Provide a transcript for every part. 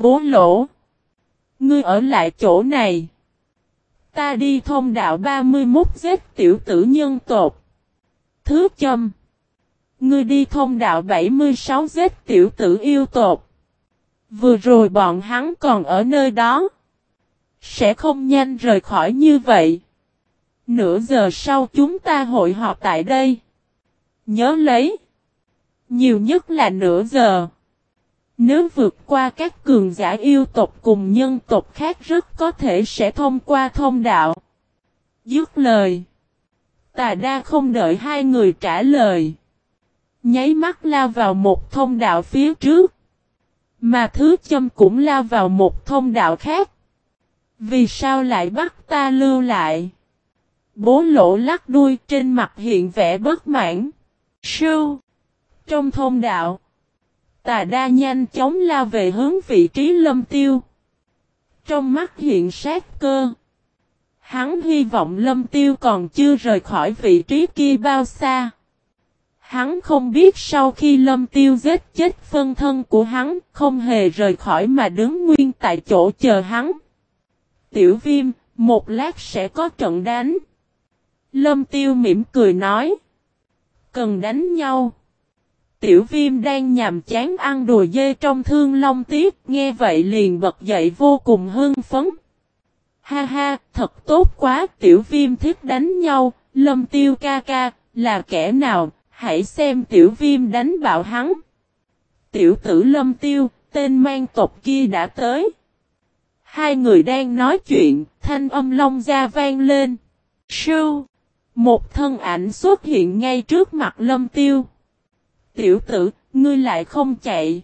Bố lỗ. Ngươi ở lại chỗ này. Ta đi thông đạo 31 giết tiểu tử nhân tột. Thứ châm. Ngươi đi thông đạo 76 giết tiểu tử yêu tột. Vừa rồi bọn hắn còn ở nơi đó. Sẽ không nhanh rời khỏi như vậy. Nửa giờ sau chúng ta hội họp tại đây. Nhớ lấy. Nhiều nhất là nửa giờ. Nếu vượt qua các cường giả yêu tộc cùng nhân tộc khác rất có thể sẽ thông qua thông đạo. Dứt lời. Tà đa không đợi hai người trả lời. Nháy mắt lao vào một thông đạo phía trước. Mà thứ châm cũng lao vào một thông đạo khác. Vì sao lại bắt ta lưu lại? Bố lỗ lắc đuôi trên mặt hiện vẻ bất mãn. Sưu. Trong thông đạo. Tà đa nhanh chóng lao về hướng vị trí lâm tiêu. Trong mắt hiện sát cơ. Hắn hy vọng lâm tiêu còn chưa rời khỏi vị trí kia bao xa. Hắn không biết sau khi lâm tiêu giết chết phân thân của hắn không hề rời khỏi mà đứng nguyên tại chỗ chờ hắn. Tiểu viêm, một lát sẽ có trận đánh. Lâm tiêu mỉm cười nói. Cần đánh nhau. Tiểu viêm đang nhàm chán ăn đùa dê trong thương long tiếp, nghe vậy liền bật dậy vô cùng hưng phấn. Ha ha, thật tốt quá, tiểu viêm thích đánh nhau, lâm tiêu ca ca, là kẻ nào, hãy xem tiểu viêm đánh bạo hắn. Tiểu tử lâm tiêu, tên mang tộc kia đã tới. Hai người đang nói chuyện, thanh âm long ra vang lên. Sưu! Một thân ảnh xuất hiện ngay trước mặt lâm tiêu. Tiểu tử, ngươi lại không chạy.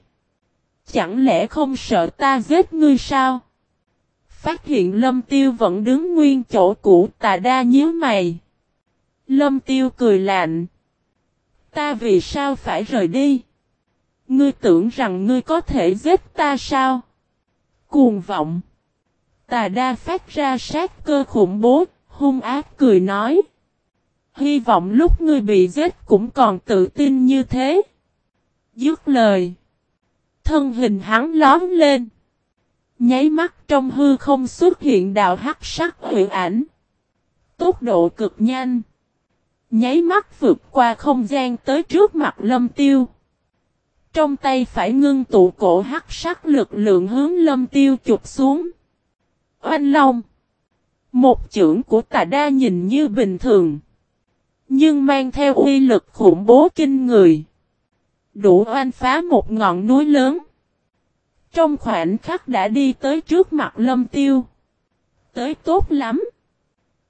Chẳng lẽ không sợ ta giết ngươi sao? Phát hiện lâm tiêu vẫn đứng nguyên chỗ cũ tà đa nhíu mày. Lâm tiêu cười lạnh. Ta vì sao phải rời đi? Ngươi tưởng rằng ngươi có thể giết ta sao? Cuồng vọng. Tà đa phát ra sát cơ khủng bố, hung ác cười nói. Hy vọng lúc ngươi bị giết cũng còn tự tin như thế. Dứt lời. Thân hình hắn lón lên. Nháy mắt trong hư không xuất hiện đạo hắc sắc huyện ảnh. Tốc độ cực nhanh. Nháy mắt vượt qua không gian tới trước mặt lâm tiêu. Trong tay phải ngưng tụ cổ hắc sắc lực lượng hướng lâm tiêu chụp xuống. Oanh long. Một chưởng của tà đa nhìn như bình thường. Nhưng mang theo uy lực khủng bố kinh người. Đủ oanh phá một ngọn núi lớn. Trong khoảnh khắc đã đi tới trước mặt lâm tiêu. Tới tốt lắm.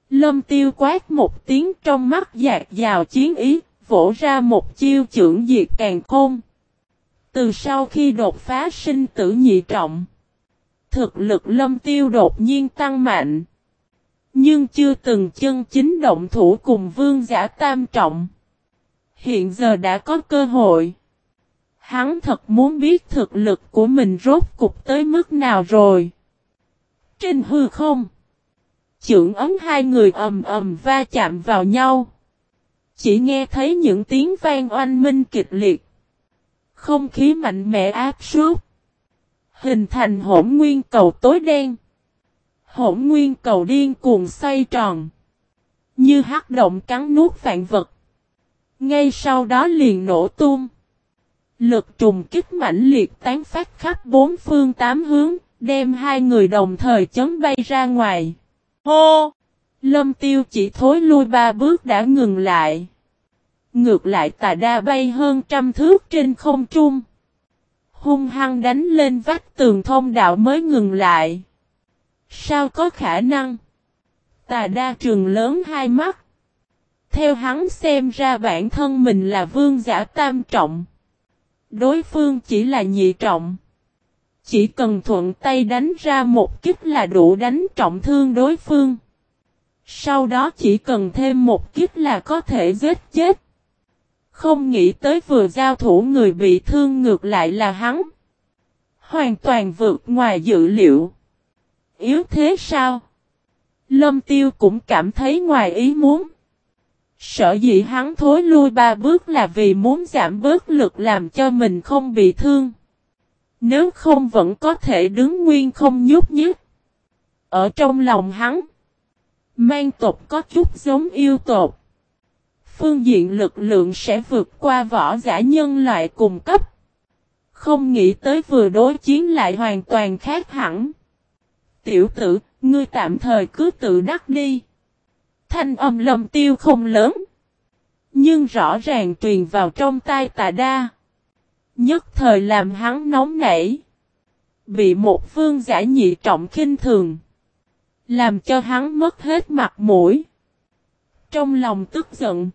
Lâm tiêu quát một tiếng trong mắt dạt dào chiến ý, vỗ ra một chiêu trưởng diệt càng khôn. Từ sau khi đột phá sinh tử nhị trọng, thực lực lâm tiêu đột nhiên tăng mạnh. Nhưng chưa từng chân chính động thủ cùng vương giả tam trọng. Hiện giờ đã có cơ hội. Hắn thật muốn biết thực lực của mình rốt cục tới mức nào rồi. Trên hư không. Chưởng ấm hai người ầm ầm va chạm vào nhau. Chỉ nghe thấy những tiếng vang oanh minh kịch liệt. Không khí mạnh mẽ áp suốt. Hình thành hỗn nguyên cầu tối đen. Hỗn nguyên cầu điên cuồng xoay tròn. Như hắc động cắn nuốt vạn vật. Ngay sau đó liền nổ tung. Lực trùng kích mãnh liệt tán phát khắp bốn phương tám hướng, đem hai người đồng thời chấn bay ra ngoài. Hô! Lâm tiêu chỉ thối lui ba bước đã ngừng lại. Ngược lại tà đa bay hơn trăm thước trên không trung. Hung hăng đánh lên vách tường thông đạo mới ngừng lại. Sao có khả năng? Tà đa trường lớn hai mắt. Theo hắn xem ra bản thân mình là vương giả tam trọng. Đối phương chỉ là nhị trọng. Chỉ cần thuận tay đánh ra một kích là đủ đánh trọng thương đối phương. Sau đó chỉ cần thêm một kích là có thể giết chết. Không nghĩ tới vừa giao thủ người bị thương ngược lại là hắn. Hoàn toàn vượt ngoài dự liệu. Yếu thế sao? Lâm tiêu cũng cảm thấy ngoài ý muốn. Sợ dĩ hắn thối lui ba bước là vì muốn giảm bớt lực làm cho mình không bị thương. Nếu không vẫn có thể đứng nguyên không nhúc nhích. Ở trong lòng hắn. Mang tộc có chút giống yêu tộc. Phương diện lực lượng sẽ vượt qua võ giả nhân loại cùng cấp. Không nghĩ tới vừa đối chiến lại hoàn toàn khác hẳn. Tiểu tử, ngươi tạm thời cứ tự đắc đi. Thanh âm lầm tiêu không lớn. Nhưng rõ ràng truyền vào trong tai tà đa. Nhất thời làm hắn nóng nảy. Bị một phương giả nhị trọng khinh thường. Làm cho hắn mất hết mặt mũi. Trong lòng tức giận.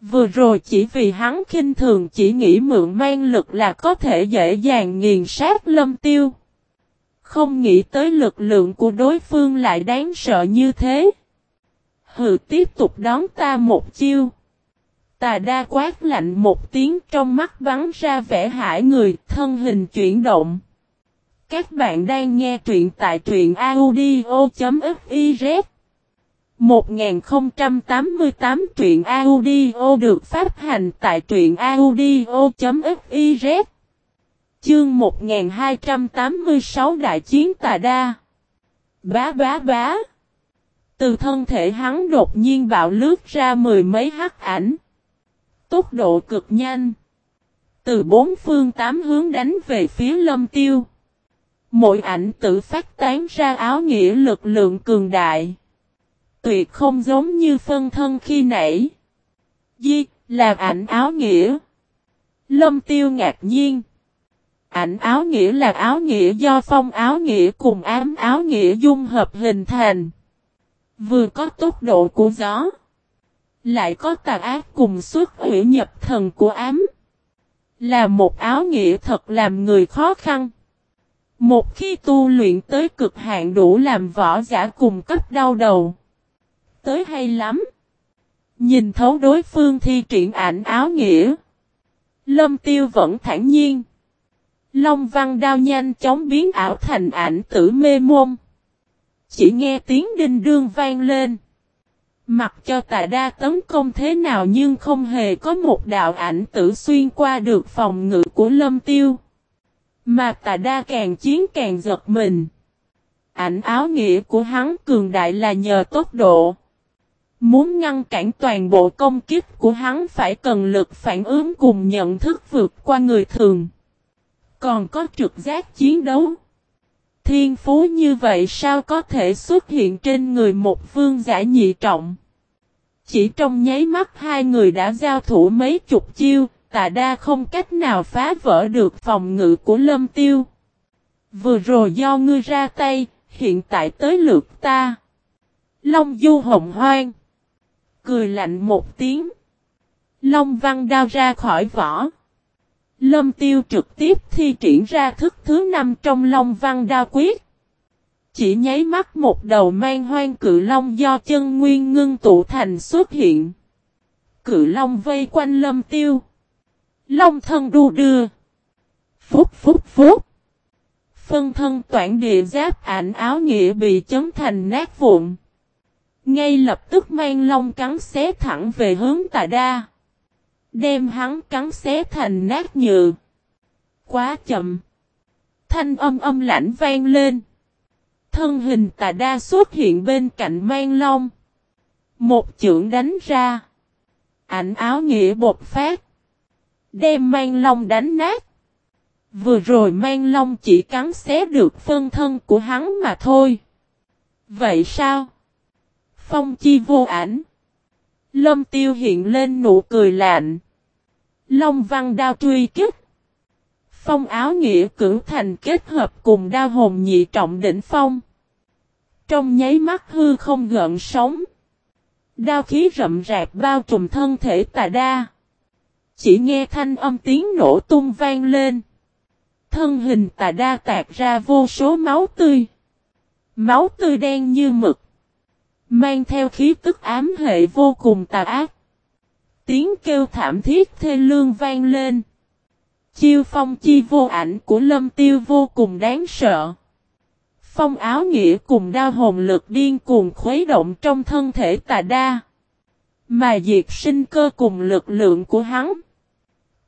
Vừa rồi chỉ vì hắn khinh thường chỉ nghĩ mượn mang lực là có thể dễ dàng nghiền sát lâm tiêu. Không nghĩ tới lực lượng của đối phương lại đáng sợ như thế. Hừ, tiếp tục đón ta một chiêu. Tà đa quát lạnh một tiếng trong mắt bắn ra vẻ hải người, thân hình chuyển động. Các bạn đang nghe truyện tại truyện audio.fiz 1088 truyện audio được phát hành tại truyện audio.fiz Chương 1286 Đại chiến tà đa Bá bá bá Từ thân thể hắn đột nhiên bạo lướt ra mười mấy hắc ảnh Tốc độ cực nhanh Từ bốn phương tám hướng đánh về phía lâm tiêu Mỗi ảnh tự phát tán ra áo nghĩa lực lượng cường đại tuyệt không giống như phân thân khi nãy. Di, là ảnh áo nghĩa. Lâm tiêu ngạc nhiên. Ảnh áo nghĩa là áo nghĩa do phong áo nghĩa cùng ám áo nghĩa dung hợp hình thành. Vừa có tốc độ của gió. Lại có tà ác cùng xuất hủy nhập thần của ám. Là một áo nghĩa thật làm người khó khăn. Một khi tu luyện tới cực hạn đủ làm võ giả cùng cấp đau đầu tới hay lắm. Nhìn thấu đối phương thi triển ảnh áo nghĩa. Lâm tiêu vẫn thản nhiên. Long văn đao nhanh chóng biến ảo thành ảnh tử mê môn. Chỉ nghe tiếng đinh đương vang lên. Mặc cho tà đa tấn công thế nào nhưng không hề có một đạo ảnh tử xuyên qua được phòng ngự của lâm tiêu. Mà tà đa càng chiến càng giật mình. Ảnh áo nghĩa của hắn cường đại là nhờ tốc độ. Muốn ngăn cản toàn bộ công kích của hắn phải cần lực phản ứng cùng nhận thức vượt qua người thường. Còn có trực giác chiến đấu. Thiên phú như vậy sao có thể xuất hiện trên người một vương giả nhị trọng. Chỉ trong nháy mắt hai người đã giao thủ mấy chục chiêu, tà đa không cách nào phá vỡ được phòng ngự của lâm tiêu. Vừa rồi do ngươi ra tay, hiện tại tới lượt ta. Long du hồng hoang cười lạnh một tiếng. Long văn đao ra khỏi vỏ. Lâm tiêu trực tiếp thi triển ra thức thứ năm trong long văn Đa quyết. Chỉ nháy mắt một đầu mang hoang cự long do chân nguyên ngưng tụ thành xuất hiện. Cự long vây quanh lâm tiêu. Long thân đu đưa. Phúc phúc phúc. Phân thân toản địa giáp ảnh áo nghĩa bị chấm thành nát vụn. Ngay lập tức mang long cắn xé thẳng về hướng tà đa. Đem hắn cắn xé thành nát nhựa. Quá chậm. Thanh âm âm lãnh vang lên. Thân hình tà đa xuất hiện bên cạnh mang long. Một chưởng đánh ra. Ảnh áo nghĩa bột phát. Đem mang long đánh nát. Vừa rồi mang long chỉ cắn xé được phân thân của hắn mà thôi. Vậy sao? Phong chi vô ảnh. Lâm tiêu hiện lên nụ cười lạnh. Long văn đao truy kích. Phong áo nghĩa cử thành kết hợp cùng đao hồn nhị trọng đỉnh phong. Trong nháy mắt hư không gợn sóng. Đao khí rậm rạp bao trùm thân thể tà đa. Chỉ nghe thanh âm tiếng nổ tung vang lên. Thân hình tà đa tạc ra vô số máu tươi. Máu tươi đen như mực. Mang theo khí tức ám hệ vô cùng tà ác. Tiếng kêu thảm thiết thê lương vang lên. Chiêu phong chi vô ảnh của lâm tiêu vô cùng đáng sợ. Phong áo nghĩa cùng đao hồn lực điên cuồng khuấy động trong thân thể tà đa. Mà diệt sinh cơ cùng lực lượng của hắn.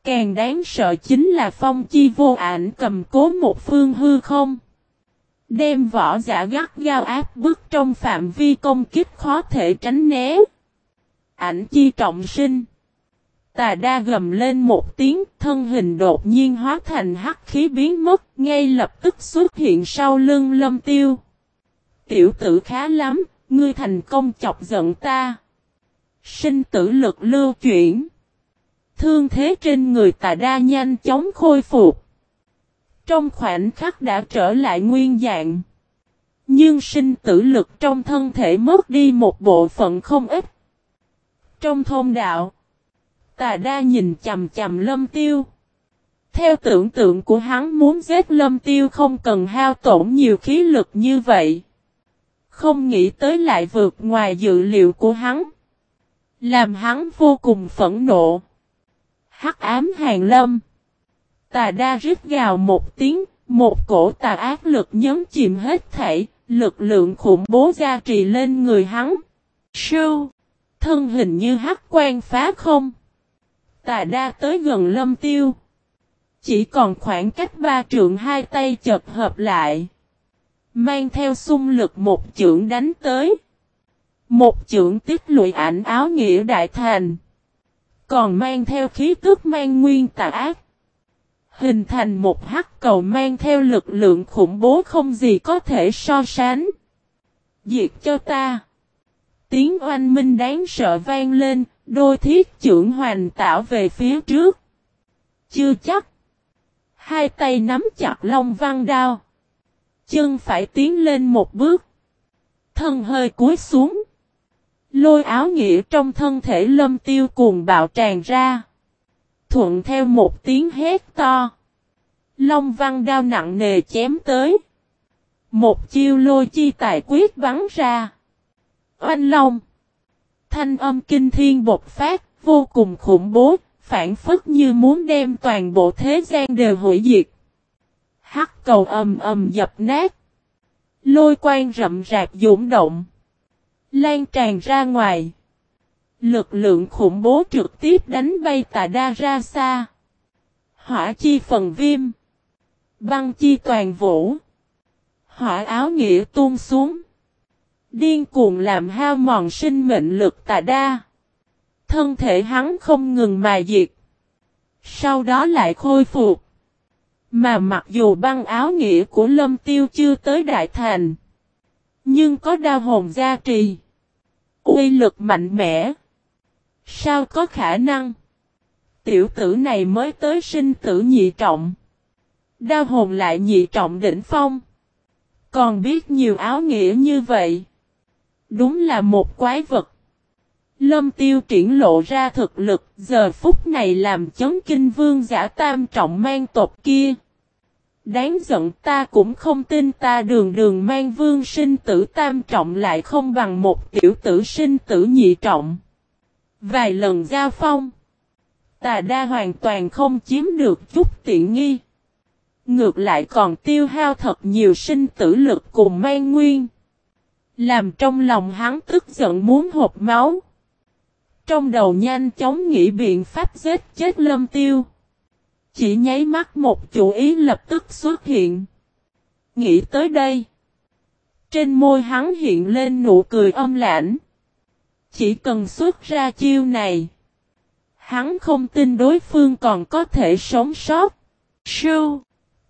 Càng đáng sợ chính là phong chi vô ảnh cầm cố một phương hư không. Đem võ giả gắt gao áp bức trong phạm vi công kích khó thể tránh né. Ảnh chi trọng sinh. Tà đa gầm lên một tiếng, thân hình đột nhiên hóa thành hắc khí biến mất, ngay lập tức xuất hiện sau lưng lâm tiêu. Tiểu tử khá lắm, ngươi thành công chọc giận ta. Sinh tử lực lưu chuyển. Thương thế trên người tà đa nhanh chóng khôi phục. Trong khoảnh khắc đã trở lại nguyên dạng. Nhưng sinh tử lực trong thân thể mất đi một bộ phận không ít. Trong thôn đạo, tà đa nhìn chầm chầm lâm tiêu. Theo tưởng tượng của hắn muốn giết lâm tiêu không cần hao tổn nhiều khí lực như vậy. Không nghĩ tới lại vượt ngoài dự liệu của hắn. Làm hắn vô cùng phẫn nộ. Hắc ám hàng lâm. Tà đa rít gào một tiếng, một cổ tà ác lực nhấn chìm hết thảy, lực lượng khủng bố gia trì lên người hắn. Sưu, thân hình như hắc quan phá không. Tà đa tới gần lâm tiêu. Chỉ còn khoảng cách ba trượng hai tay chập hợp lại. Mang theo xung lực một chưởng đánh tới. Một chưởng tiết lụy ảnh áo nghĩa đại thành. Còn mang theo khí tức mang nguyên tà ác. Hình thành một hắc cầu mang theo lực lượng khủng bố không gì có thể so sánh. Diệt cho ta. Tiếng oanh minh đáng sợ vang lên, đôi thiết trưởng hoành tạo về phía trước. Chưa chắc. Hai tay nắm chặt long văn đao. Chân phải tiến lên một bước. Thân hơi cúi xuống. Lôi áo nghĩa trong thân thể lâm tiêu cuồng bạo tràn ra. Thuận theo một tiếng hét to. Long văn đao nặng nề chém tới. Một chiêu lôi chi tài quyết bắn ra. Oanh long. Thanh âm kinh thiên bột phát, vô cùng khủng bố, phản phất như muốn đem toàn bộ thế gian đều hủy diệt. Hắc cầu ầm ầm dập nát. Lôi quang rậm rạc dũng động. Lan tràn ra ngoài. Lực lượng khủng bố trực tiếp đánh bay tà đa ra xa. Hỏa chi phần viêm. Băng chi toàn vũ. Hỏa áo nghĩa tuôn xuống. Điên cuồng làm hao mòn sinh mệnh lực tà đa. Thân thể hắn không ngừng mà diệt. Sau đó lại khôi phục. Mà mặc dù băng áo nghĩa của lâm tiêu chưa tới đại thành. Nhưng có đao hồn gia trì. uy lực mạnh mẽ. Sao có khả năng? Tiểu tử này mới tới sinh tử nhị trọng. Đao hồn lại nhị trọng đỉnh phong. Còn biết nhiều áo nghĩa như vậy. Đúng là một quái vật. Lâm tiêu triển lộ ra thực lực, giờ phút này làm chấn kinh vương giả tam trọng mang tộc kia. Đáng giận, ta cũng không tin ta đường đường mang vương sinh tử tam trọng lại không bằng một tiểu tử sinh tử nhị trọng. Vài lần giao phong. Tà đa hoàn toàn không chiếm được chút tiện nghi. Ngược lại còn tiêu hao thật nhiều sinh tử lực cùng mang nguyên. Làm trong lòng hắn tức giận muốn hộp máu. Trong đầu nhanh chóng nghĩ biện pháp giết chết lâm tiêu. Chỉ nháy mắt một chủ ý lập tức xuất hiện. Nghĩ tới đây. Trên môi hắn hiện lên nụ cười âm lãnh. Chỉ cần xuất ra chiêu này. Hắn không tin đối phương còn có thể sống sót. Sưu.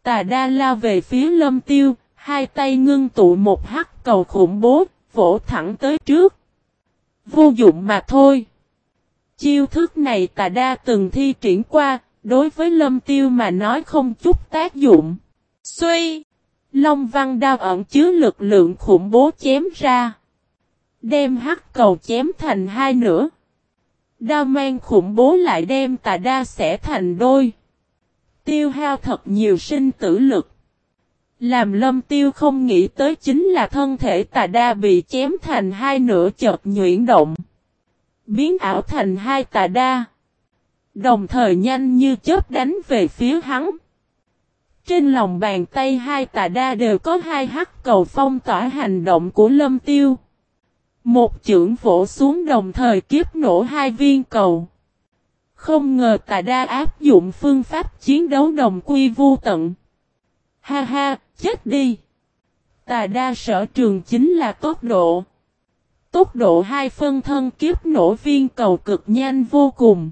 Tà đa lao về phía lâm tiêu. Hai tay ngưng tụ một hắc cầu khủng bố. Vỗ thẳng tới trước. Vô dụng mà thôi. Chiêu thức này tà đa từng thi triển qua, đối với lâm tiêu mà nói không chút tác dụng. Suy! Long văn đao ẩn chứa lực lượng khủng bố chém ra. Đem hắc cầu chém thành hai nửa. Đao mang khủng bố lại đem tà đa xẻ thành đôi. Tiêu hao thật nhiều sinh tử lực. Làm lâm tiêu không nghĩ tới chính là thân thể tà đa bị chém thành hai nửa chợt nhuyễn động biến ảo thành hai tà đa. Đồng thời nhanh như chớp đánh về phía hắn. Trên lòng bàn tay hai tà đa đều có hai hắc cầu phong tỏa hành động của lâm tiêu. Một chưởng vỗ xuống đồng thời kiếp nổ hai viên cầu. Không ngờ tà đa áp dụng phương pháp chiến đấu đồng quy vô tận. Ha ha, chết đi. Tà đa sở trường chính là tốc độ. Tốc độ hai phân thân kiếp nổ viên cầu cực nhanh vô cùng.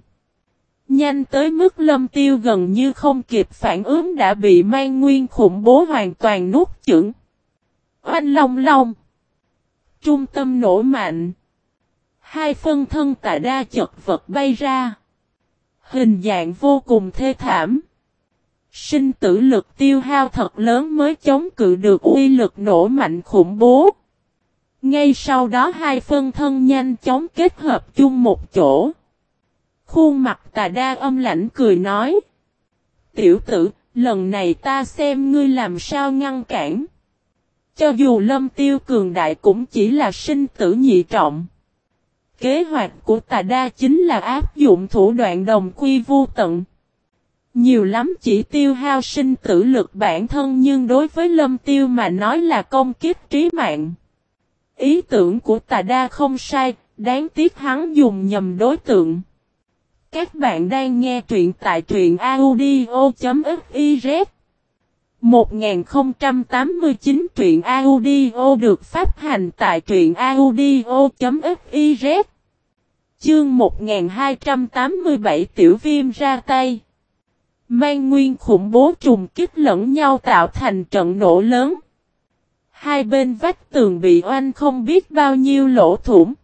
Nhanh tới mức lâm tiêu gần như không kịp phản ứng đã bị mang nguyên khủng bố hoàn toàn nuốt chửng. Oanh long long. Trung tâm nổ mạnh. Hai phân thân tà đa chật vật bay ra. Hình dạng vô cùng thê thảm. Sinh tử lực tiêu hao thật lớn mới chống cự được uy lực nổ mạnh khủng bố. Ngay sau đó hai phân thân nhanh chóng kết hợp chung một chỗ. Khuôn mặt tà đa âm lãnh cười nói. Tiểu tử, lần này ta xem ngươi làm sao ngăn cản. Cho dù lâm tiêu cường đại cũng chỉ là sinh tử nhị trọng. Kế hoạch của tà đa chính là áp dụng thủ đoạn đồng quy vô tận. Nhiều lắm chỉ tiêu hao sinh tử lực bản thân nhưng đối với lâm tiêu mà nói là công kiếp trí mạng. Ý tưởng của tà đa không sai, đáng tiếc hắn dùng nhầm đối tượng. Các bạn đang nghe truyện tại truyện audio.fiz 1089 truyện audio được phát hành tại truyện audio.fiz Chương 1287 tiểu viêm ra tay Mang nguyên khủng bố trùng kích lẫn nhau tạo thành trận nổ lớn. Hai bên vách tường bị oanh không biết bao nhiêu lỗ thủng.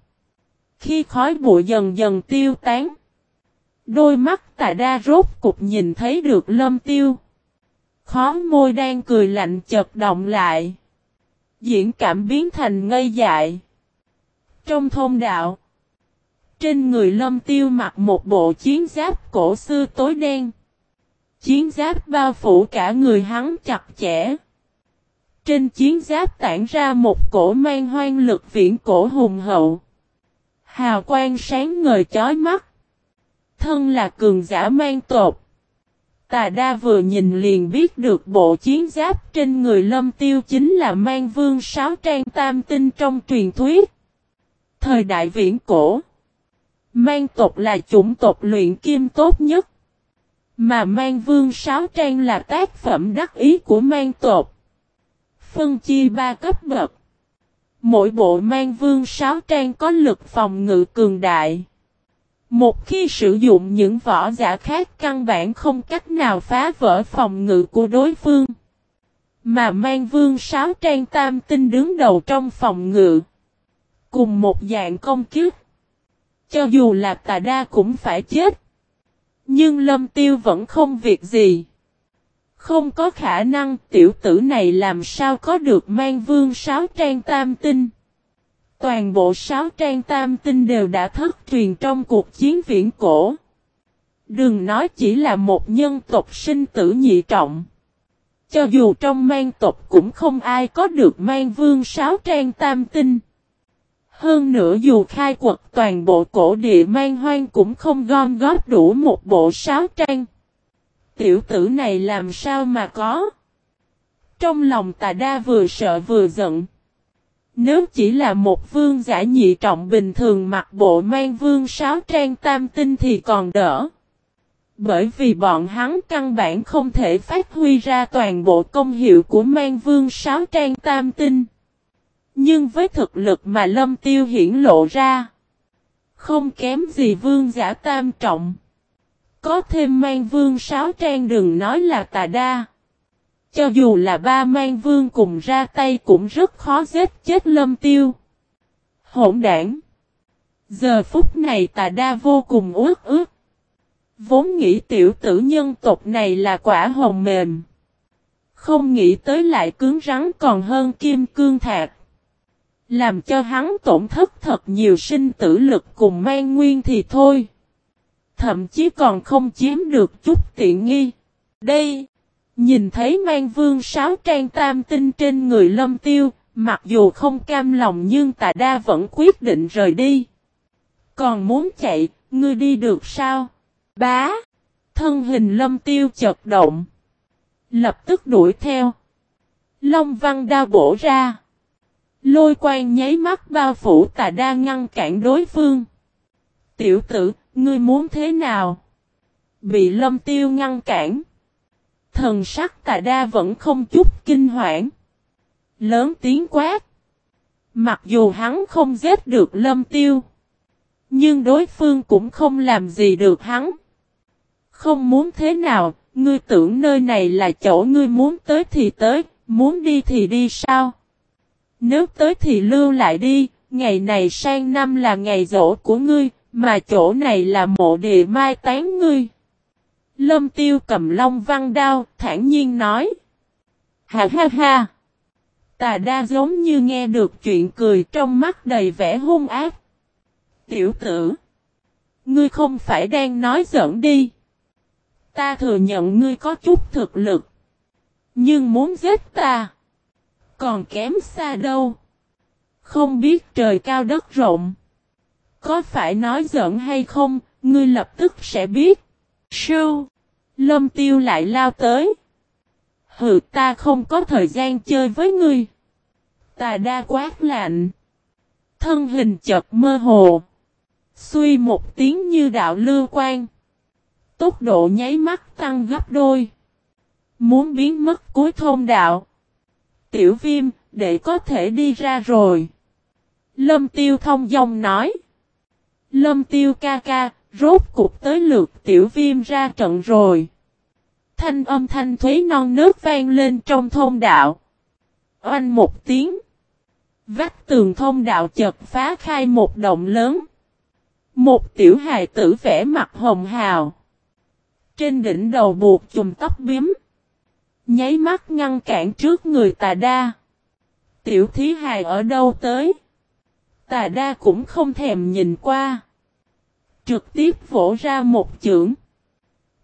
Khi khói bụi dần dần tiêu tán. Đôi mắt tà đa rốt cục nhìn thấy được lâm tiêu. Khó môi đang cười lạnh chật động lại. Diễn cảm biến thành ngây dại. Trong thôn đạo. Trên người lâm tiêu mặc một bộ chiến giáp cổ xưa tối đen. Chiến giáp bao phủ cả người hắn chặt chẽ. Trên chiến giáp tản ra một cổ mang hoang lực viễn cổ hùng hậu. Hào quang sáng ngời chói mắt. Thân là cường giả mang tột. Tà đa vừa nhìn liền biết được bộ chiến giáp trên người lâm tiêu chính là mang vương sáu trang tam tinh trong truyền thuyết. Thời đại viễn cổ. Mang tộc là chủng tộc luyện kim tốt nhất. Mà mang vương sáu trang là tác phẩm đắc ý của mang tộc. Phân chia ba cấp bậc. Mỗi bộ mang vương sáu trang có lực phòng ngự cường đại. Một khi sử dụng những võ giả khác căn bản không cách nào phá vỡ phòng ngự của đối phương. Mà mang vương sáu trang tam tinh đứng đầu trong phòng ngự. Cùng một dạng công kiếp. Cho dù là tà đa cũng phải chết. Nhưng lâm tiêu vẫn không việc gì. Không có khả năng, tiểu tử này làm sao có được mang vương sáu trang tam tinh. Toàn bộ sáu trang tam tinh đều đã thất truyền trong cuộc chiến viễn cổ. Đừng nói chỉ là một nhân tộc sinh tử nhị trọng. Cho dù trong mang tộc cũng không ai có được mang vương sáu trang tam tinh. Hơn nữa dù khai quật toàn bộ cổ địa mang hoang cũng không gom góp đủ một bộ sáu trang. Tiểu tử này làm sao mà có? Trong lòng tà đa vừa sợ vừa giận. Nếu chỉ là một vương giả nhị trọng bình thường mặc bộ mang vương sáu trang tam tinh thì còn đỡ. Bởi vì bọn hắn căn bản không thể phát huy ra toàn bộ công hiệu của mang vương sáu trang tam tinh. Nhưng với thực lực mà lâm tiêu hiển lộ ra. Không kém gì vương giả tam trọng. Có thêm mang vương sáu trang đừng nói là tà đa. Cho dù là ba mang vương cùng ra tay cũng rất khó giết chết lâm tiêu. Hỗn đảng. Giờ phút này tà đa vô cùng ướt ướt. Vốn nghĩ tiểu tử nhân tộc này là quả hồng mềm. Không nghĩ tới lại cứng rắn còn hơn kim cương thạc. Làm cho hắn tổn thất thật nhiều sinh tử lực cùng mang nguyên thì thôi. Thậm chí còn không chiếm được chút tiện nghi. Đây, nhìn thấy mang vương sáu trang tam tinh trên người lâm tiêu, mặc dù không cam lòng nhưng tà đa vẫn quyết định rời đi. Còn muốn chạy, ngươi đi được sao? Bá! Thân hình lâm tiêu chật động. Lập tức đuổi theo. Long văn đao bổ ra. Lôi quang nháy mắt bao phủ tà đa ngăn cản đối phương. Tiểu tử, ngươi muốn thế nào? Bị lâm tiêu ngăn cản. Thần sắc tà đa vẫn không chút kinh hoảng. Lớn tiếng quát. Mặc dù hắn không giết được lâm tiêu. Nhưng đối phương cũng không làm gì được hắn. Không muốn thế nào, ngươi tưởng nơi này là chỗ ngươi muốn tới thì tới, muốn đi thì đi sao? Nếu tới thì lưu lại đi, ngày này sang năm là ngày rỗ của ngươi, mà chỗ này là mộ địa mai tán ngươi. Lâm tiêu cầm long văn đao, thản nhiên nói. Ha ha ha! Tà đa giống như nghe được chuyện cười trong mắt đầy vẻ hung ác. Tiểu tử! Ngươi không phải đang nói giỡn đi. Ta thừa nhận ngươi có chút thực lực. Nhưng muốn giết ta. Còn kém xa đâu. Không biết trời cao đất rộng. Có phải nói giỡn hay không, ngươi lập tức sẽ biết. Sưu. Lâm tiêu lại lao tới. Hừ ta không có thời gian chơi với ngươi. Tà đa quát lạnh. Thân hình chợt mơ hồ. Xuy một tiếng như đạo lưu quan. Tốc độ nháy mắt tăng gấp đôi. Muốn biến mất cuối thôn đạo. Tiểu viêm, để có thể đi ra rồi. Lâm tiêu thông dòng nói. Lâm tiêu ca ca, rốt cục tới lượt tiểu viêm ra trận rồi. Thanh âm thanh thuế non nước vang lên trong thôn đạo. Oanh một tiếng. Vách tường thông đạo chợt phá khai một động lớn. Một tiểu hài tử vẽ mặt hồng hào. Trên đỉnh đầu buộc chùm tóc biếm. Nháy mắt ngăn cản trước người tà đa. Tiểu thí hài ở đâu tới? Tà đa cũng không thèm nhìn qua. Trực tiếp vỗ ra một chưởng.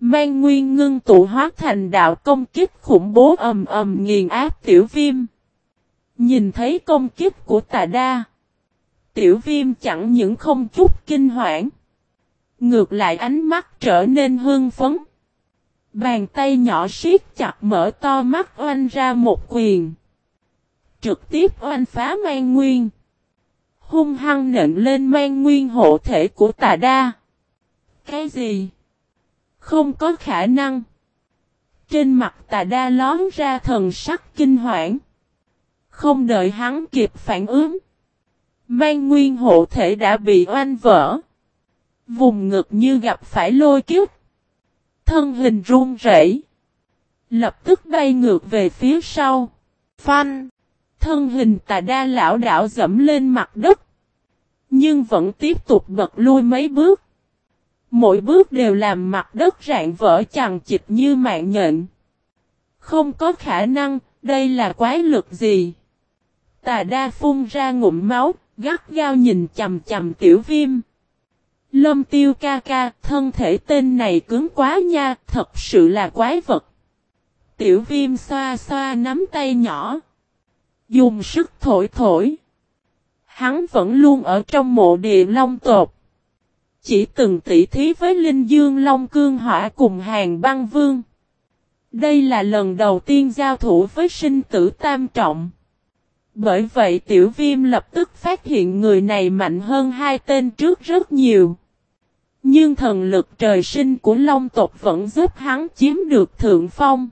Mang nguyên ngưng tụ hóa thành đạo công kích khủng bố ầm ầm nghiền áp tiểu viêm. Nhìn thấy công kích của tà đa. Tiểu viêm chẳng những không chút kinh hoảng. Ngược lại ánh mắt trở nên hưng phấn. Bàn tay nhỏ siết chặt mở to mắt oanh ra một quyền. Trực tiếp oanh phá mang nguyên. Hung hăng nện lên mang nguyên hộ thể của tà đa. Cái gì? Không có khả năng. Trên mặt tà đa lón ra thần sắc kinh hoảng. Không đợi hắn kịp phản ứng. Mang nguyên hộ thể đã bị oanh vỡ. Vùng ngực như gặp phải lôi kiếp. Thân hình run rẩy, Lập tức bay ngược về phía sau. Phanh. Thân hình tà đa lão đảo dẫm lên mặt đất. Nhưng vẫn tiếp tục bật lui mấy bước. Mỗi bước đều làm mặt đất rạn vỡ chằng chịch như mạng nhện. Không có khả năng, đây là quái lực gì? Tà đa phun ra ngụm máu, gắt gao nhìn chầm chầm tiểu viêm. Lâm tiêu ca ca, thân thể tên này cứng quá nha, thật sự là quái vật. Tiểu viêm xoa xoa nắm tay nhỏ. Dùng sức thổi thổi. Hắn vẫn luôn ở trong mộ địa long tột. Chỉ từng tỉ thí với Linh Dương Long Cương Hỏa cùng hàng băng vương. Đây là lần đầu tiên giao thủ với sinh tử tam trọng. Bởi vậy tiểu viêm lập tức phát hiện người này mạnh hơn hai tên trước rất nhiều. Nhưng thần lực trời sinh của Long tộc vẫn giúp hắn chiếm được thượng phong.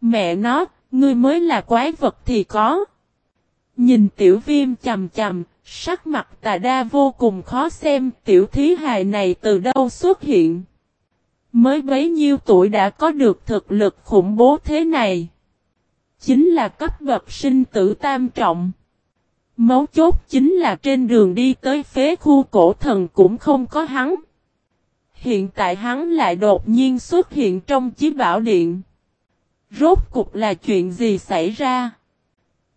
Mẹ nó, ngươi mới là quái vật thì có. Nhìn tiểu viêm chầm chầm, sắc mặt tà đa vô cùng khó xem tiểu thí hài này từ đâu xuất hiện. Mới bấy nhiêu tuổi đã có được thực lực khủng bố thế này. Chính là cấp bậc sinh tử tam trọng. Mấu chốt chính là trên đường đi tới phế khu cổ thần cũng không có hắn. Hiện tại hắn lại đột nhiên xuất hiện trong chí bảo điện. Rốt cục là chuyện gì xảy ra?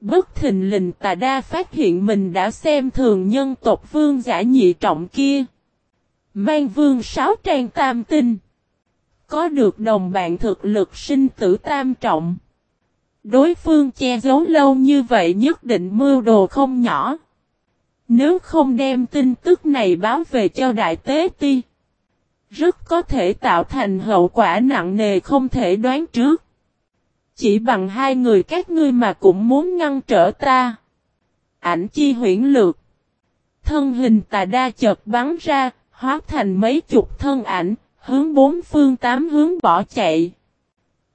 Bất thình lình tà đa phát hiện mình đã xem thường nhân tộc vương giả nhị trọng kia. Mang vương sáu trang tam tinh. Có được đồng bạn thực lực sinh tử tam trọng. Đối phương che giấu lâu như vậy nhất định mưu đồ không nhỏ. Nếu không đem tin tức này báo về cho đại tế ti. Rất có thể tạo thành hậu quả nặng nề không thể đoán trước. Chỉ bằng hai người các ngươi mà cũng muốn ngăn trở ta. Ảnh chi huyển lược. Thân hình tà đa chợt bắn ra, hóa thành mấy chục thân ảnh, Hướng bốn phương tám hướng bỏ chạy.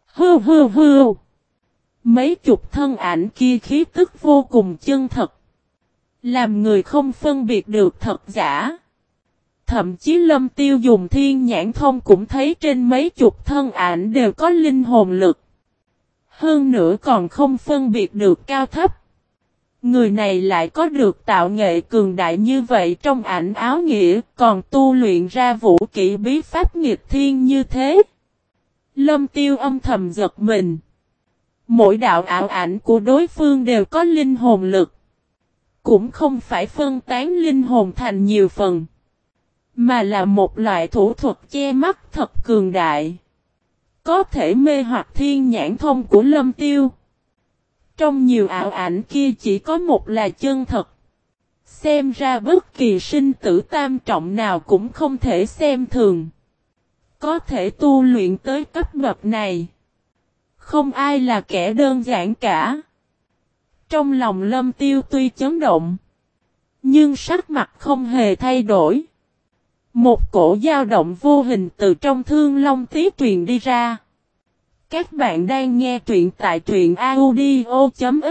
Hư hư hư. Mấy chục thân ảnh kia khí tức vô cùng chân thật. Làm người không phân biệt được thật giả. Thậm chí lâm tiêu dùng thiên nhãn thông cũng thấy trên mấy chục thân ảnh đều có linh hồn lực. Hơn nữa còn không phân biệt được cao thấp. Người này lại có được tạo nghệ cường đại như vậy trong ảnh áo nghĩa, còn tu luyện ra vũ kỹ bí pháp nghịch thiên như thế. Lâm tiêu âm thầm giật mình. Mỗi đạo ảo ảnh của đối phương đều có linh hồn lực. Cũng không phải phân tán linh hồn thành nhiều phần. Mà là một loại thủ thuật che mắt thật cường đại. Có thể mê hoặc thiên nhãn thông của lâm tiêu. Trong nhiều ảo ảnh kia chỉ có một là chân thật. Xem ra bất kỳ sinh tử tam trọng nào cũng không thể xem thường. Có thể tu luyện tới cấp bậc này. Không ai là kẻ đơn giản cả. Trong lòng lâm tiêu tuy chấn động. Nhưng sắc mặt không hề thay đổi. Một cổ dao động vô hình từ trong thương long tí truyền đi ra. Các bạn đang nghe truyện tại truyện audio.fiz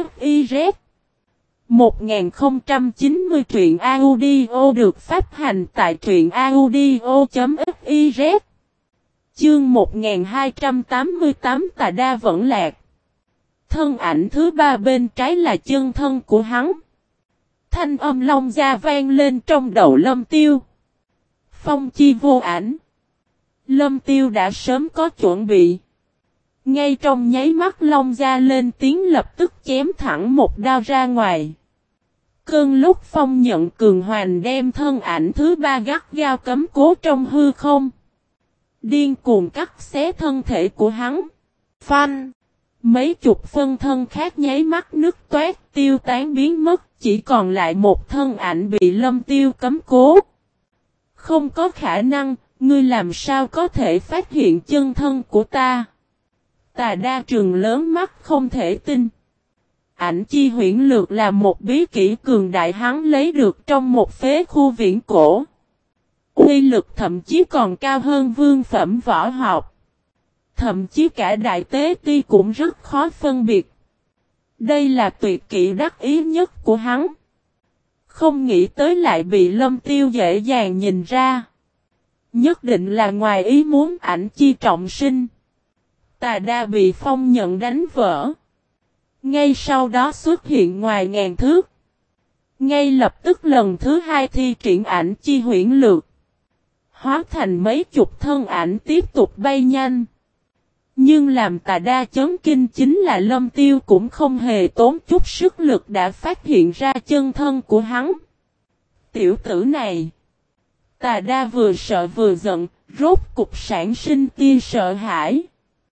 1090 truyện audio được phát hành tại truyện audio.fiz Chương 1288 Tà Đa vẫn lạc Thân ảnh thứ ba bên trái là chân thân của hắn. Thanh âm long ra vang lên trong đầu lâm tiêu. Phong chi vô ảnh. Lâm tiêu đã sớm có chuẩn bị. Ngay trong nháy mắt long ra lên tiếng lập tức chém thẳng một đao ra ngoài. Cơn lúc phong nhận cường hoàn đem thân ảnh thứ ba gắt gao cấm cố trong hư không. Điên cuồng cắt xé thân thể của hắn. Phanh. Mấy chục phân thân khác nháy mắt nước toát tiêu tán biến mất. Chỉ còn lại một thân ảnh bị lâm tiêu cấm cố. Không có khả năng, ngươi làm sao có thể phát hiện chân thân của ta. Tà đa trường lớn mắt không thể tin. Ảnh chi huyển lược là một bí kỹ cường đại hắn lấy được trong một phế khu viễn cổ. Uy lực thậm chí còn cao hơn vương phẩm võ học. Thậm chí cả đại tế ti cũng rất khó phân biệt. Đây là tuyệt kỹ đắc ý nhất của hắn. Không nghĩ tới lại bị lâm tiêu dễ dàng nhìn ra. Nhất định là ngoài ý muốn ảnh chi trọng sinh. Tà đa bị phong nhận đánh vỡ. Ngay sau đó xuất hiện ngoài ngàn thước. Ngay lập tức lần thứ hai thi triển ảnh chi huyển lược. Hóa thành mấy chục thân ảnh tiếp tục bay nhanh. Nhưng làm tà đa chấn kinh chính là lâm tiêu cũng không hề tốn chút sức lực đã phát hiện ra chân thân của hắn. Tiểu tử này. Tà đa vừa sợ vừa giận, rốt cục sản sinh tia sợ hãi.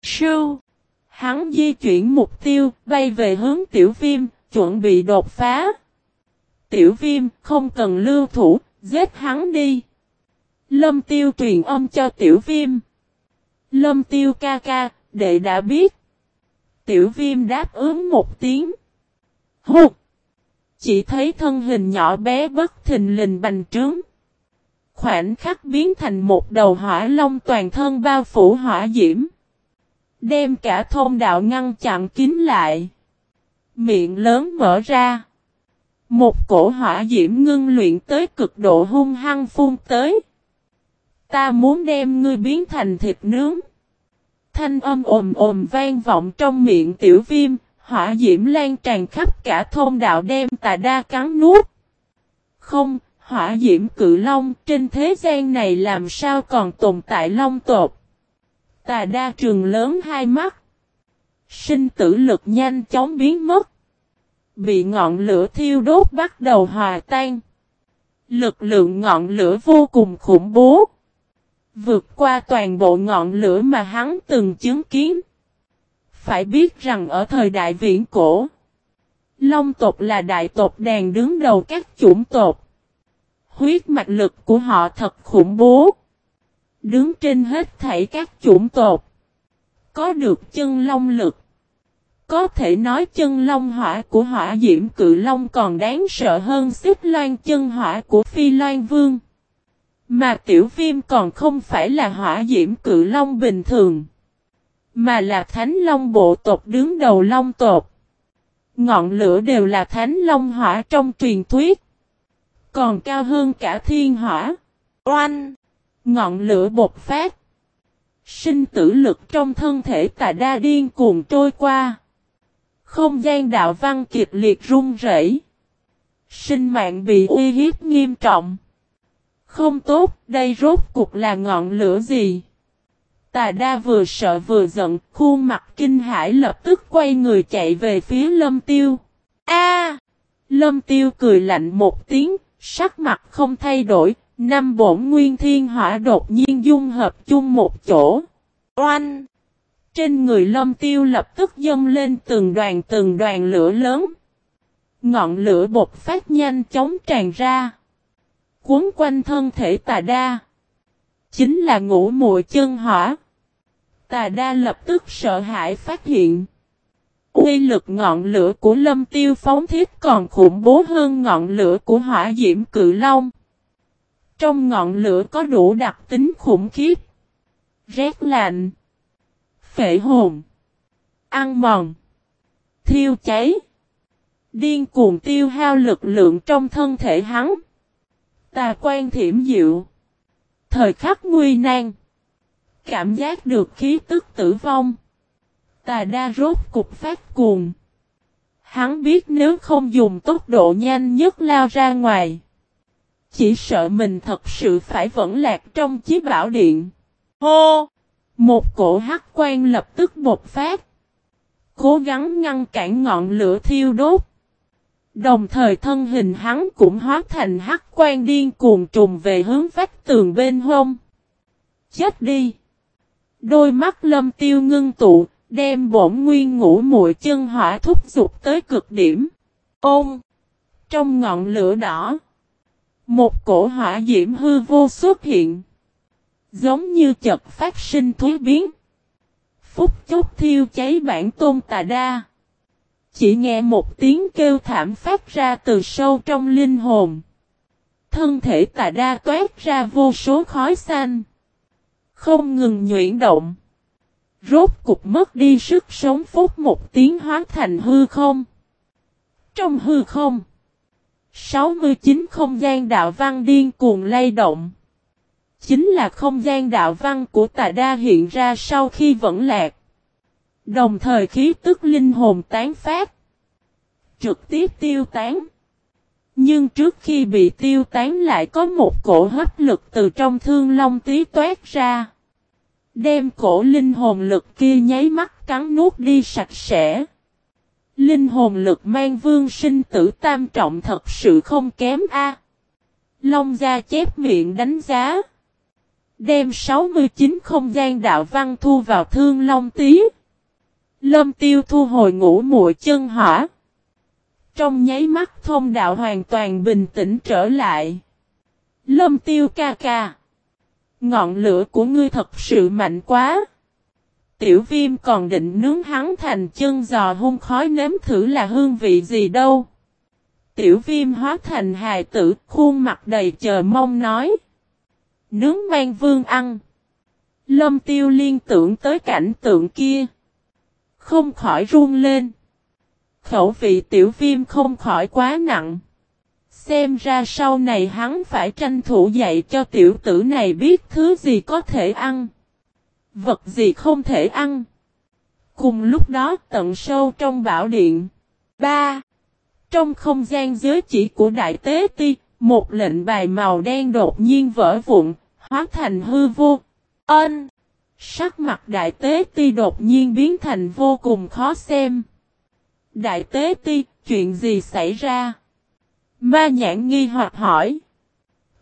Sưu. Hắn di chuyển mục tiêu, bay về hướng tiểu viêm, chuẩn bị đột phá. Tiểu viêm, không cần lưu thủ, giết hắn đi. Lâm tiêu truyền âm cho tiểu viêm. Lâm tiêu ca ca, đệ đã biết. Tiểu viêm đáp ứng một tiếng. Hụt! Chỉ thấy thân hình nhỏ bé bất thình lình bành trướng. Khoảnh khắc biến thành một đầu hỏa long toàn thân bao phủ hỏa diễm. Đem cả thôn đạo ngăn chặn kín lại. Miệng lớn mở ra. Một cổ hỏa diễm ngưng luyện tới cực độ hung hăng phun tới. Ta muốn đem ngươi biến thành thịt nướng. Thanh âm ồm ồm vang vọng trong miệng tiểu viêm, hỏa diễm lan tràn khắp cả thôn đạo đem tà đa cắn nuốt. Không, hỏa diễm cự long trên thế gian này làm sao còn tồn tại long tột. Tà đa trường lớn hai mắt. Sinh tử lực nhanh chóng biến mất. Bị ngọn lửa thiêu đốt bắt đầu hòa tan. Lực lượng ngọn lửa vô cùng khủng bố. Vượt qua toàn bộ ngọn lửa mà hắn từng chứng kiến. Phải biết rằng ở thời đại viễn cổ, Long tộc là đại tộc đàn đứng đầu các chủng tộc. Huyết mạch lực của họ thật khủng bố. Đứng trên hết thảy các chủng tộc. Có được chân long lực. Có thể nói chân long hỏa của hỏa diễm cự long còn đáng sợ hơn xích loan chân hỏa của phi loan vương. Mà tiểu viêm còn không phải là hỏa diễm cự long bình thường. Mà là thánh long bộ tộc đứng đầu long tộc. Ngọn lửa đều là thánh long hỏa trong truyền thuyết. Còn cao hơn cả thiên hỏa. Oanh! Ngọn lửa bột phát. Sinh tử lực trong thân thể tà đa điên cuồng trôi qua. Không gian đạo văn kịch liệt rung rẩy. Sinh mạng bị uy hiếp nghiêm trọng. Không tốt, đây rốt cục là ngọn lửa gì? Tà đa vừa sợ vừa giận, khuôn mặt kinh hãi lập tức quay người chạy về phía lâm tiêu. A! lâm tiêu cười lạnh một tiếng, sắc mặt không thay đổi, năm bổn nguyên thiên hỏa đột nhiên dung hợp chung một chỗ. Oanh! Trên người lâm tiêu lập tức dâng lên từng đoàn từng đoàn lửa lớn. Ngọn lửa bột phát nhanh chóng tràn ra. Cuốn quanh thân thể tà đa. Chính là ngũ muội chân hỏa. Tà đa lập tức sợ hãi phát hiện. Uy lực ngọn lửa của lâm tiêu phóng thiết còn khủng bố hơn ngọn lửa của hỏa diễm cự long. Trong ngọn lửa có đủ đặc tính khủng khiếp. Rét lạnh. Phệ hồn. Ăn mòn. Thiêu cháy. Điên cuồng tiêu hao lực lượng trong thân thể hắn. Tà quan thiểm diệu. Thời khắc nguy nan. Cảm giác được khí tức tử vong. Tà đa rốt cục phát cuồng. Hắn biết nếu không dùng tốc độ nhanh nhất lao ra ngoài. Chỉ sợ mình thật sự phải vẫn lạc trong chí bảo điện. Hô! Một cổ hắc quan lập tức bột phát. Cố gắng ngăn cản ngọn lửa thiêu đốt. Đồng thời thân hình hắn cũng hóa thành hắc quan điên cuồng trùng về hướng vách tường bên hông. Chết đi! Đôi mắt lâm tiêu ngưng tụ, đem bổn nguyên ngũ muội chân hỏa thúc dục tới cực điểm. Ôm! Trong ngọn lửa đỏ, một cổ hỏa diễm hư vô xuất hiện. Giống như chật phát sinh thúy biến. Phúc chốc thiêu cháy bản tôn tà đa. Chỉ nghe một tiếng kêu thảm phát ra từ sâu trong linh hồn. Thân thể tà đa toát ra vô số khói xanh. Không ngừng nhuyễn động. Rốt cục mất đi sức sống phút một tiếng hóa thành hư không. Trong hư không. 69 không gian đạo văn điên cuồng lay động. Chính là không gian đạo văn của tà đa hiện ra sau khi vẫn lạc. Đồng thời khí tức linh hồn tán phát. Trực tiếp tiêu tán. Nhưng trước khi bị tiêu tán lại có một cổ hấp lực từ trong thương long tí toát ra. Đem cổ linh hồn lực kia nháy mắt cắn nuốt đi sạch sẽ. Linh hồn lực mang vương sinh tử tam trọng thật sự không kém a. Long gia chép miệng đánh giá. Đem 69 không gian đạo văn thu vào thương long tí. Lâm tiêu thu hồi ngủ muội chân hỏa. Trong nháy mắt thông đạo hoàn toàn bình tĩnh trở lại. Lâm tiêu ca ca. Ngọn lửa của ngươi thật sự mạnh quá. Tiểu viêm còn định nướng hắn thành chân giò hung khói nếm thử là hương vị gì đâu. Tiểu viêm hóa thành hài tử, khuôn mặt đầy chờ mong nói. Nướng mang vương ăn. Lâm tiêu liên tưởng tới cảnh tượng kia. Không khỏi run lên. Khẩu vị tiểu viêm không khỏi quá nặng. Xem ra sau này hắn phải tranh thủ dạy cho tiểu tử này biết thứ gì có thể ăn. Vật gì không thể ăn. Cùng lúc đó tận sâu trong bảo điện. 3. Trong không gian giới chỉ của Đại Tế Ti, một lệnh bài màu đen đột nhiên vỡ vụn, hóa thành hư vô. Ân! Sắc mặt Đại Tế Ti đột nhiên biến thành vô cùng khó xem. Đại Tế Ti, chuyện gì xảy ra? Ma nhãn nghi hoặc hỏi.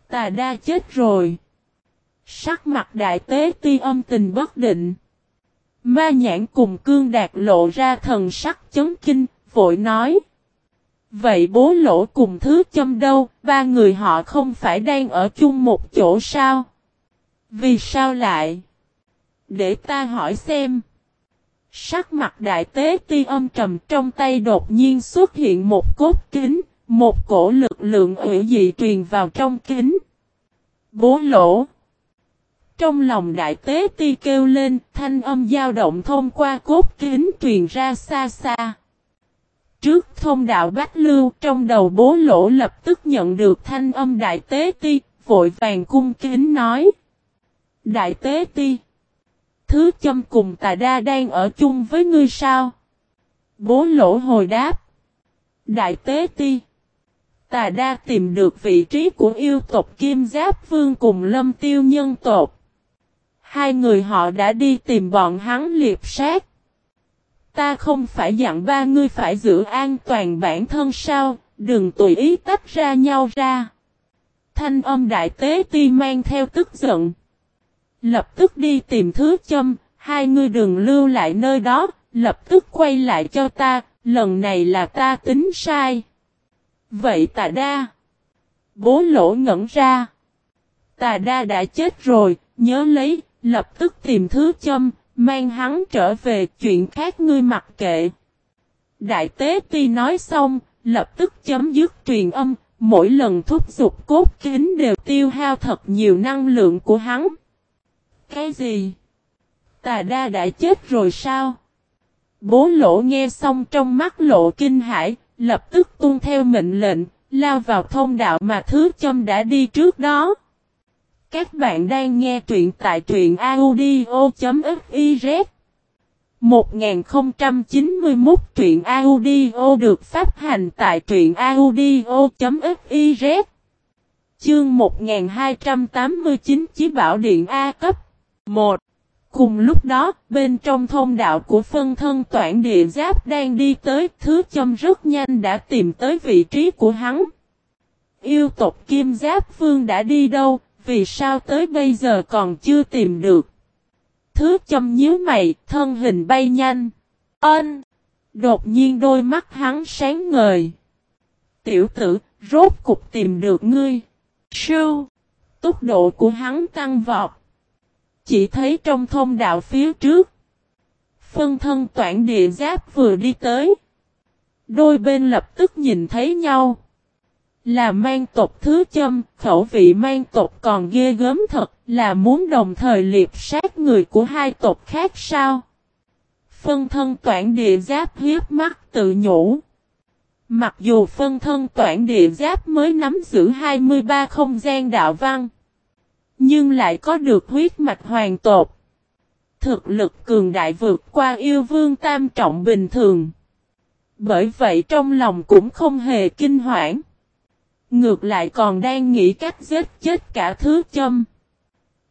Tà đa chết rồi. Sắc mặt đại tế ti âm tình bất định. Ma nhãn cùng cương đạt lộ ra thần sắc chấn kinh, vội nói. Vậy bố lỗ cùng thứ châm đâu, ba người họ không phải đang ở chung một chỗ sao? Vì sao lại? Để ta hỏi xem. Sắc mặt đại tế ti âm trầm trong tay đột nhiên xuất hiện một cốt kính, một cổ lực lượng ủy dị truyền vào trong kính. Bố lỗ. Trong lòng đại tế ti kêu lên, thanh âm dao động thông qua cốt kính truyền ra xa xa. Trước thông đạo Bách Lưu trong đầu bố lỗ lập tức nhận được thanh âm đại tế ti, vội vàng cung kính nói. Đại tế ti. Thứ châm cùng tà đa đang ở chung với ngươi sao? Bố lỗ hồi đáp. Đại tế ti. Tà đa tìm được vị trí của yêu tộc Kim Giáp Vương cùng lâm tiêu nhân tộc. Hai người họ đã đi tìm bọn hắn liệp sát. Ta không phải dặn ba ngươi phải giữ an toàn bản thân sao, đừng tùy ý tách ra nhau ra. Thanh âm đại tế ti mang theo tức giận. Lập tức đi tìm thứ châm, hai ngươi đừng lưu lại nơi đó, lập tức quay lại cho ta, lần này là ta tính sai. Vậy tà đa. Bố lỗ ngẩn ra. Tà đa đã chết rồi, nhớ lấy, lập tức tìm thứ châm, mang hắn trở về chuyện khác ngươi mặc kệ. Đại tế tuy nói xong, lập tức chấm dứt truyền âm, mỗi lần thúc giục cốt kính đều tiêu hao thật nhiều năng lượng của hắn. Cái gì? Tà đa đã chết rồi sao? Bố lỗ nghe xong trong mắt lộ kinh hải, lập tức tuân theo mệnh lệnh, lao vào thông đạo mà thứ châm đã đi trước đó. Các bạn đang nghe truyện tại truyện audio.fiz 1091 truyện audio được phát hành tại truyện audio.fiz Chương 1289 Chí Bảo Điện A cấp một Cùng lúc đó, bên trong thông đạo của phân thân toản địa giáp đang đi tới, thứ châm rất nhanh đã tìm tới vị trí của hắn. Yêu tộc kim giáp vương đã đi đâu, vì sao tới bây giờ còn chưa tìm được. Thứ châm nhíu mày, thân hình bay nhanh. Ân! Đột nhiên đôi mắt hắn sáng ngời. Tiểu tử, rốt cục tìm được ngươi. Sưu! Tốc độ của hắn tăng vọt. Chỉ thấy trong thông đạo phía trước. Phân thân toản địa giáp vừa đi tới. Đôi bên lập tức nhìn thấy nhau. Là mang tộc thứ châm, khẩu vị mang tộc còn ghê gớm thật, là muốn đồng thời liệp sát người của hai tộc khác sao? Phân thân toản địa giáp hiếp mắt tự nhủ. Mặc dù phân thân toản địa giáp mới nắm giữ 23 không gian đạo văn, nhưng lại có được huyết mạch hoàng tộc. Thực lực cường đại vượt qua yêu vương tam trọng bình thường. Bởi vậy trong lòng cũng không hề kinh hoảng. Ngược lại còn đang nghĩ cách giết chết cả thứ châm.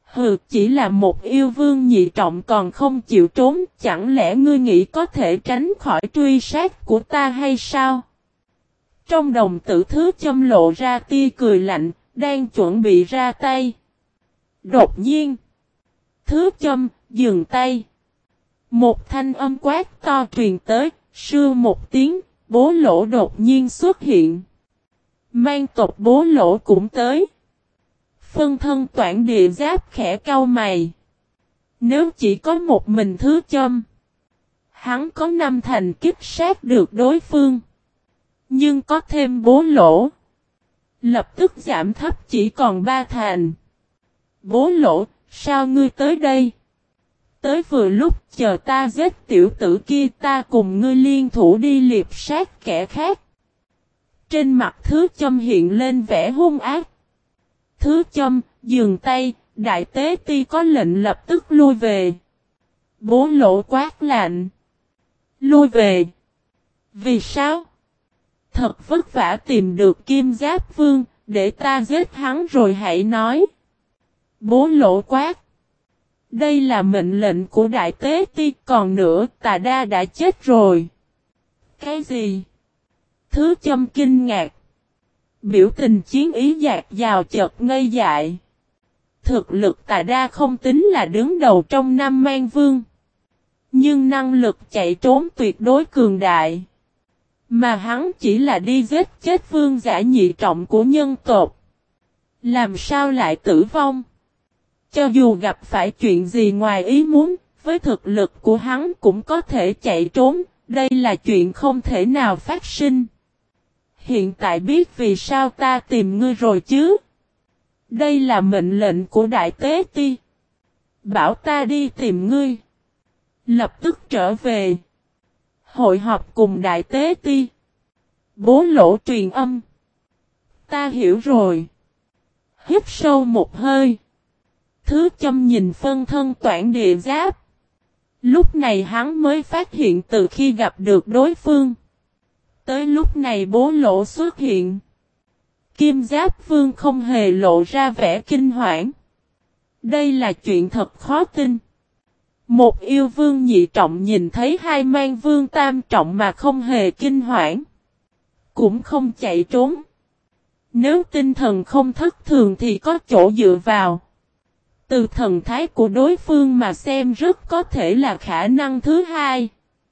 Hừ, chỉ là một yêu vương nhị trọng còn không chịu trốn, chẳng lẽ ngươi nghĩ có thể tránh khỏi truy sát của ta hay sao? Trong đồng tử thứ châm lộ ra tia cười lạnh, đang chuẩn bị ra tay. Đột nhiên, thứ châm, dừng tay. Một thanh âm quát to truyền tới, sưa một tiếng, bố lỗ đột nhiên xuất hiện. Mang tộc bố lỗ cũng tới. Phân thân toản địa giáp khẽ cau mày. Nếu chỉ có một mình thứ châm. Hắn có năm thành kích sát được đối phương. Nhưng có thêm bố lỗ. Lập tức giảm thấp chỉ còn ba thành. Bố lỗ, sao ngươi tới đây? Tới vừa lúc chờ ta giết tiểu tử kia ta cùng ngươi liên thủ đi liệp sát kẻ khác. Trên mặt thứ châm hiện lên vẻ hung ác. Thứ châm, dừng tay, đại tế ti có lệnh lập tức lui về. Bố lỗ quát lạnh. Lui về. Vì sao? Thật vất vả tìm được kim giáp vương, để ta giết hắn rồi hãy nói. Bố lỗ quát. Đây là mệnh lệnh của đại tế ti, còn nữa tà đa đã chết rồi. Cái gì? Thứ châm kinh ngạc. Biểu tình chiến ý dạt dào chợt ngây dại. Thực lực tà đa không tính là đứng đầu trong năm mang vương. Nhưng năng lực chạy trốn tuyệt đối cường đại. Mà hắn chỉ là đi giết chết vương giả nhị trọng của nhân tộc. Làm sao lại tử vong? Cho dù gặp phải chuyện gì ngoài ý muốn, với thực lực của hắn cũng có thể chạy trốn, đây là chuyện không thể nào phát sinh. Hiện tại biết vì sao ta tìm ngươi rồi chứ? Đây là mệnh lệnh của Đại Tế Ti. Bảo ta đi tìm ngươi. Lập tức trở về. Hội họp cùng Đại Tế Ti. Bố lỗ truyền âm. Ta hiểu rồi. Hít sâu một hơi. Thứ châm nhìn phân thân toản địa giáp. Lúc này hắn mới phát hiện từ khi gặp được đối phương. Tới lúc này bố lỗ xuất hiện. Kim Giáp Vương không hề lộ ra vẻ kinh hoảng. Đây là chuyện thật khó tin. Một yêu vương nhị trọng nhìn thấy hai mang vương tam trọng mà không hề kinh hoảng. Cũng không chạy trốn. Nếu tinh thần không thất thường thì có chỗ dựa vào. Từ thần thái của đối phương mà xem rất có thể là khả năng thứ hai.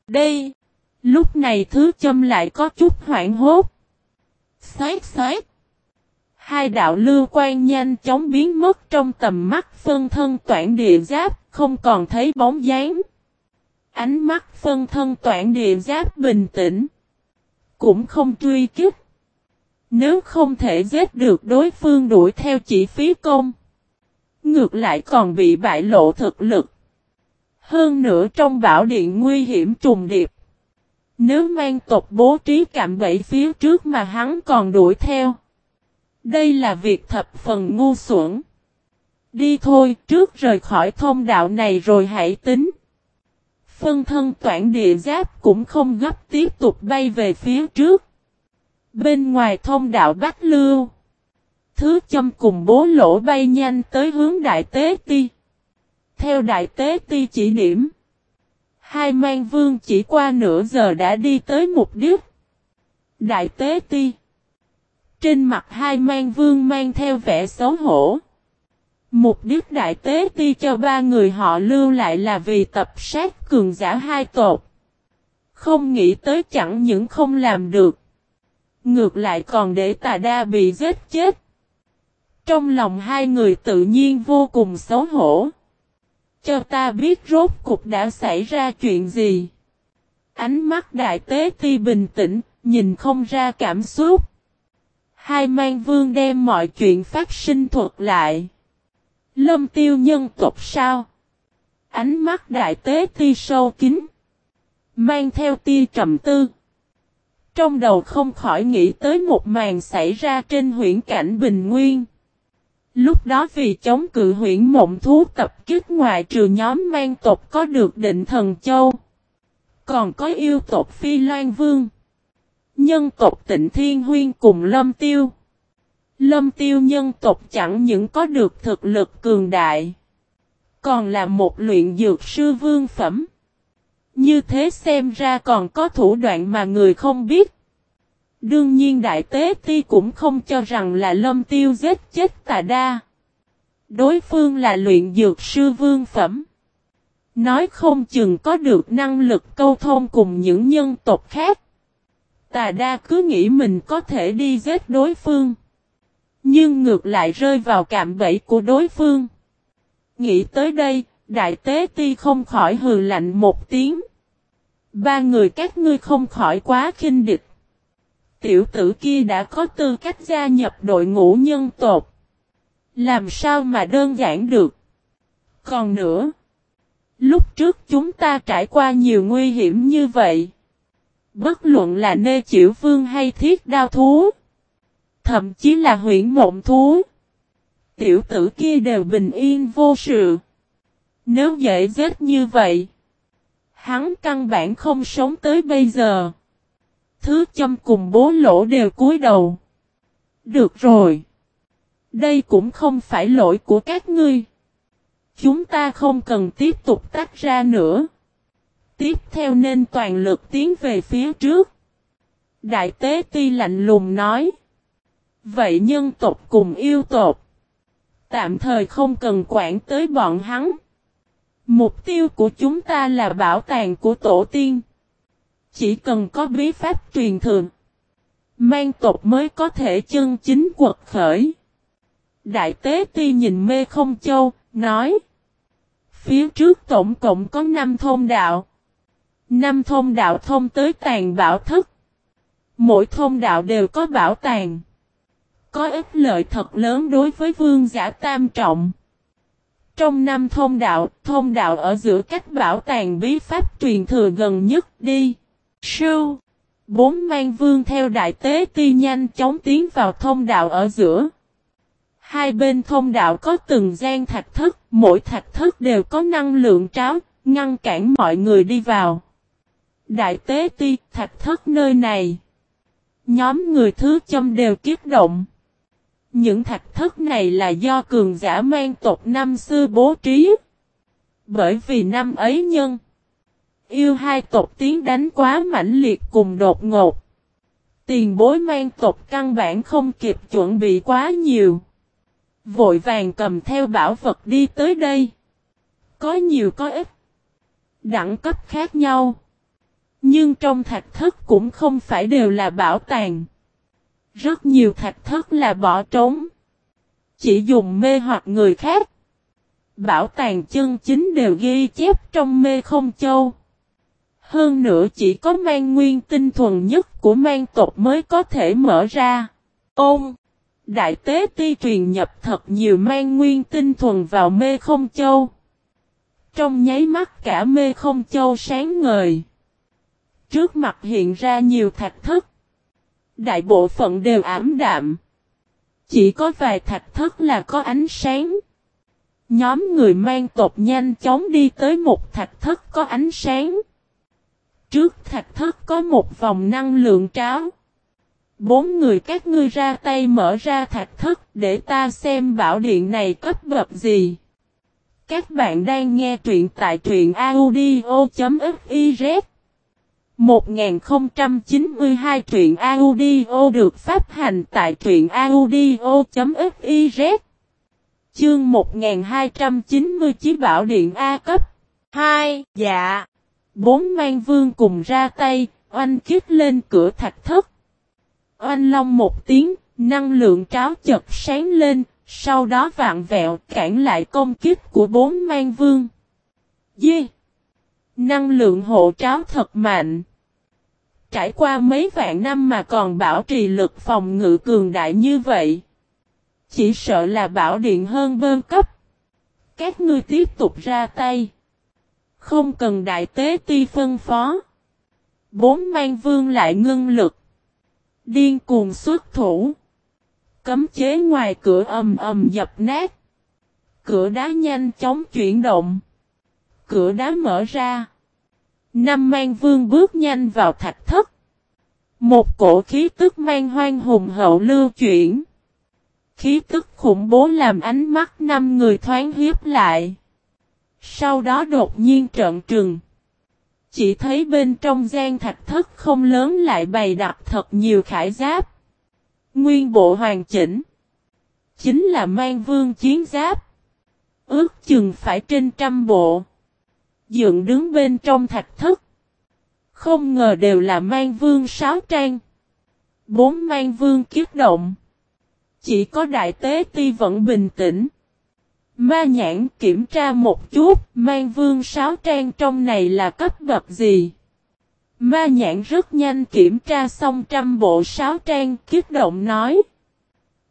Đây, lúc này thứ châm lại có chút hoảng hốt. Xoát xoát. Hai đạo lưu quan nhanh chóng biến mất trong tầm mắt phân thân toản địa giáp, không còn thấy bóng dáng. Ánh mắt phân thân toản địa giáp bình tĩnh. Cũng không truy kích. Nếu không thể giết được đối phương đuổi theo chỉ phí công. Ngược lại còn bị bại lộ thực lực. Hơn nữa trong bão điện nguy hiểm trùng điệp. Nếu mang tộc bố trí cạm bẫy phía trước mà hắn còn đuổi theo. Đây là việc thập phần ngu xuẩn. Đi thôi, trước rời khỏi thông đạo này rồi hãy tính. Phân thân toản địa giáp cũng không gấp tiếp tục bay về phía trước. Bên ngoài thông đạo Bách Lưu. Thứ châm cùng bố lỗ bay nhanh tới hướng Đại Tế Ti. Theo Đại Tế Ti chỉ điểm. Hai mang vương chỉ qua nửa giờ đã đi tới mục đích. Đại Tế Ti. Trên mặt hai mang vương mang theo vẻ xấu hổ. Mục đích đại tế ti cho ba người họ lưu lại là vì tập sát cường giả hai tột. Không nghĩ tới chẳng những không làm được. Ngược lại còn để tà đa bị giết chết. Trong lòng hai người tự nhiên vô cùng xấu hổ. Cho ta biết rốt cục đã xảy ra chuyện gì. Ánh mắt đại tế ti bình tĩnh, nhìn không ra cảm xúc. Hai mang vương đem mọi chuyện phát sinh thuật lại. Lâm tiêu nhân tộc sao? Ánh mắt đại tế ti sâu kín. Mang theo tia trầm tư. Trong đầu không khỏi nghĩ tới một màn xảy ra trên huyện cảnh Bình Nguyên. Lúc đó vì chống cự huyện mộng thú tập kích ngoại trừ nhóm mang tộc có được định thần châu. Còn có yêu tộc Phi Loan Vương. Nhân tộc tịnh Thiên Huyên cùng Lâm Tiêu. Lâm Tiêu nhân tộc chẳng những có được thực lực cường đại. Còn là một luyện dược sư vương phẩm. Như thế xem ra còn có thủ đoạn mà người không biết. Đương nhiên Đại Tế Ti cũng không cho rằng là Lâm Tiêu giết chết tà đa. Đối phương là luyện dược sư vương phẩm. Nói không chừng có được năng lực câu thông cùng những nhân tộc khác. Tà đa cứ nghĩ mình có thể đi giết đối phương. Nhưng ngược lại rơi vào cạm bẫy của đối phương. Nghĩ tới đây, đại tế ti không khỏi hừ lạnh một tiếng. Ba người các ngươi không khỏi quá khinh địch. Tiểu tử kia đã có tư cách gia nhập đội ngũ nhân tộc. Làm sao mà đơn giản được. Còn nữa. Lúc trước chúng ta trải qua nhiều nguy hiểm như vậy. Bất luận là nê chịu vương hay thiết đao thú. Thậm chí là huyện mộng thú. Tiểu tử kia đều bình yên vô sự. Nếu dễ dết như vậy. Hắn căn bản không sống tới bây giờ. Thứ châm cùng bố lỗ đều cúi đầu. Được rồi. Đây cũng không phải lỗi của các ngươi. Chúng ta không cần tiếp tục tách ra nữa. Tiếp theo nên toàn lực tiến về phía trước. Đại tế ti lạnh lùng nói. Vậy nhân tộc cùng yêu tộc. Tạm thời không cần quản tới bọn hắn. Mục tiêu của chúng ta là bảo tàng của tổ tiên. Chỉ cần có bí pháp truyền thường. Mang tộc mới có thể chân chính quật khởi. Đại tế ti nhìn mê không châu, nói. Phía trước tổng cộng có 5 thôn đạo. 5 thôn đạo thông tới tàn bảo thức. Mỗi thôn đạo đều có bảo tàng. Có ích lợi thật lớn đối với vương giả tam trọng. Trong năm thôn đạo, thôn đạo ở giữa cách bảo tàng bí pháp truyền thừa gần nhất đi. Sưu. Bốn mang vương theo đại tế ti nhanh chóng tiến vào thông đạo ở giữa. Hai bên thông đạo có từng gian thạch thất, mỗi thạch thất đều có năng lượng tráo, ngăn cản mọi người đi vào. Đại tế ti, thạch thất nơi này. Nhóm người thứ châm đều kiết động. Những thạch thất này là do cường giả mang tộc năm xưa bố trí. Bởi vì năm ấy nhân. Yêu hai tộc tiến đánh quá mãnh liệt cùng đột ngột. Tiền bối mang tộc căn bản không kịp chuẩn bị quá nhiều. Vội vàng cầm theo bảo vật đi tới đây. Có nhiều có ít. Đẳng cấp khác nhau. Nhưng trong thạch thất cũng không phải đều là bảo tàng. Rất nhiều thạch thất là bỏ trống. Chỉ dùng mê hoặc người khác. Bảo tàng chân chính đều ghi chép trong mê không châu. Hơn nữa chỉ có mang nguyên tinh thuần nhất của mang tộc mới có thể mở ra. Ôm! Đại tế ti truyền nhập thật nhiều mang nguyên tinh thuần vào mê không châu. Trong nháy mắt cả mê không châu sáng ngời. Trước mặt hiện ra nhiều thạch thất. Đại bộ phận đều ảm đạm. Chỉ có vài thạch thất là có ánh sáng. Nhóm người mang tộc nhanh chóng đi tới một thạch thất có ánh sáng. Trước thạch thất có một vòng năng lượng tráo. Bốn người các ngươi ra tay mở ra thạch thất để ta xem bảo điện này cấp bậc gì. Các bạn đang nghe truyện tại truyện audio.fiz 1092 truyện audio được phát hành tại truyện audio.fiz Chương 1290 chí Bảo Điện A cấp 2 Dạ Bốn mang vương cùng ra tay, oanh kích lên cửa thạch thất. Oanh long một tiếng, năng lượng tráo chật sáng lên, sau đó vạn vẹo cản lại công kích của bốn mang vương. Dê! Năng lượng hộ tráo thật mạnh. Trải qua mấy vạn năm mà còn bảo trì lực phòng ngự cường đại như vậy. Chỉ sợ là bảo điện hơn bơm cấp. Các ngươi tiếp tục ra tay. Không cần đại tế ti phân phó. Bốn mang vương lại ngưng lực. Điên cuồng xuất thủ. Cấm chế ngoài cửa ầm ầm dập nát. Cửa đá nhanh chóng chuyển động. Cửa đá mở ra. Năm mang vương bước nhanh vào thạch thất. Một cổ khí tức mang hoang hùng hậu lưu chuyển. Khí tức khủng bố làm ánh mắt năm người thoáng hiếp lại. Sau đó đột nhiên trợn trừng. Chỉ thấy bên trong gian thạch thất không lớn lại bày đặt thật nhiều khải giáp. Nguyên bộ hoàn chỉnh. Chính là mang vương chiến giáp. Ước chừng phải trên trăm bộ. Dựng đứng bên trong thạch thất. Không ngờ đều là mang vương sáo trang. Bốn mang vương kiết động. Chỉ có đại tế ti vẫn bình tĩnh. Ma nhãn kiểm tra một chút, mang vương sáo trang trong này là cấp bậc gì? Ma nhãn rất nhanh kiểm tra xong trăm bộ sáo trang, kiếp động nói.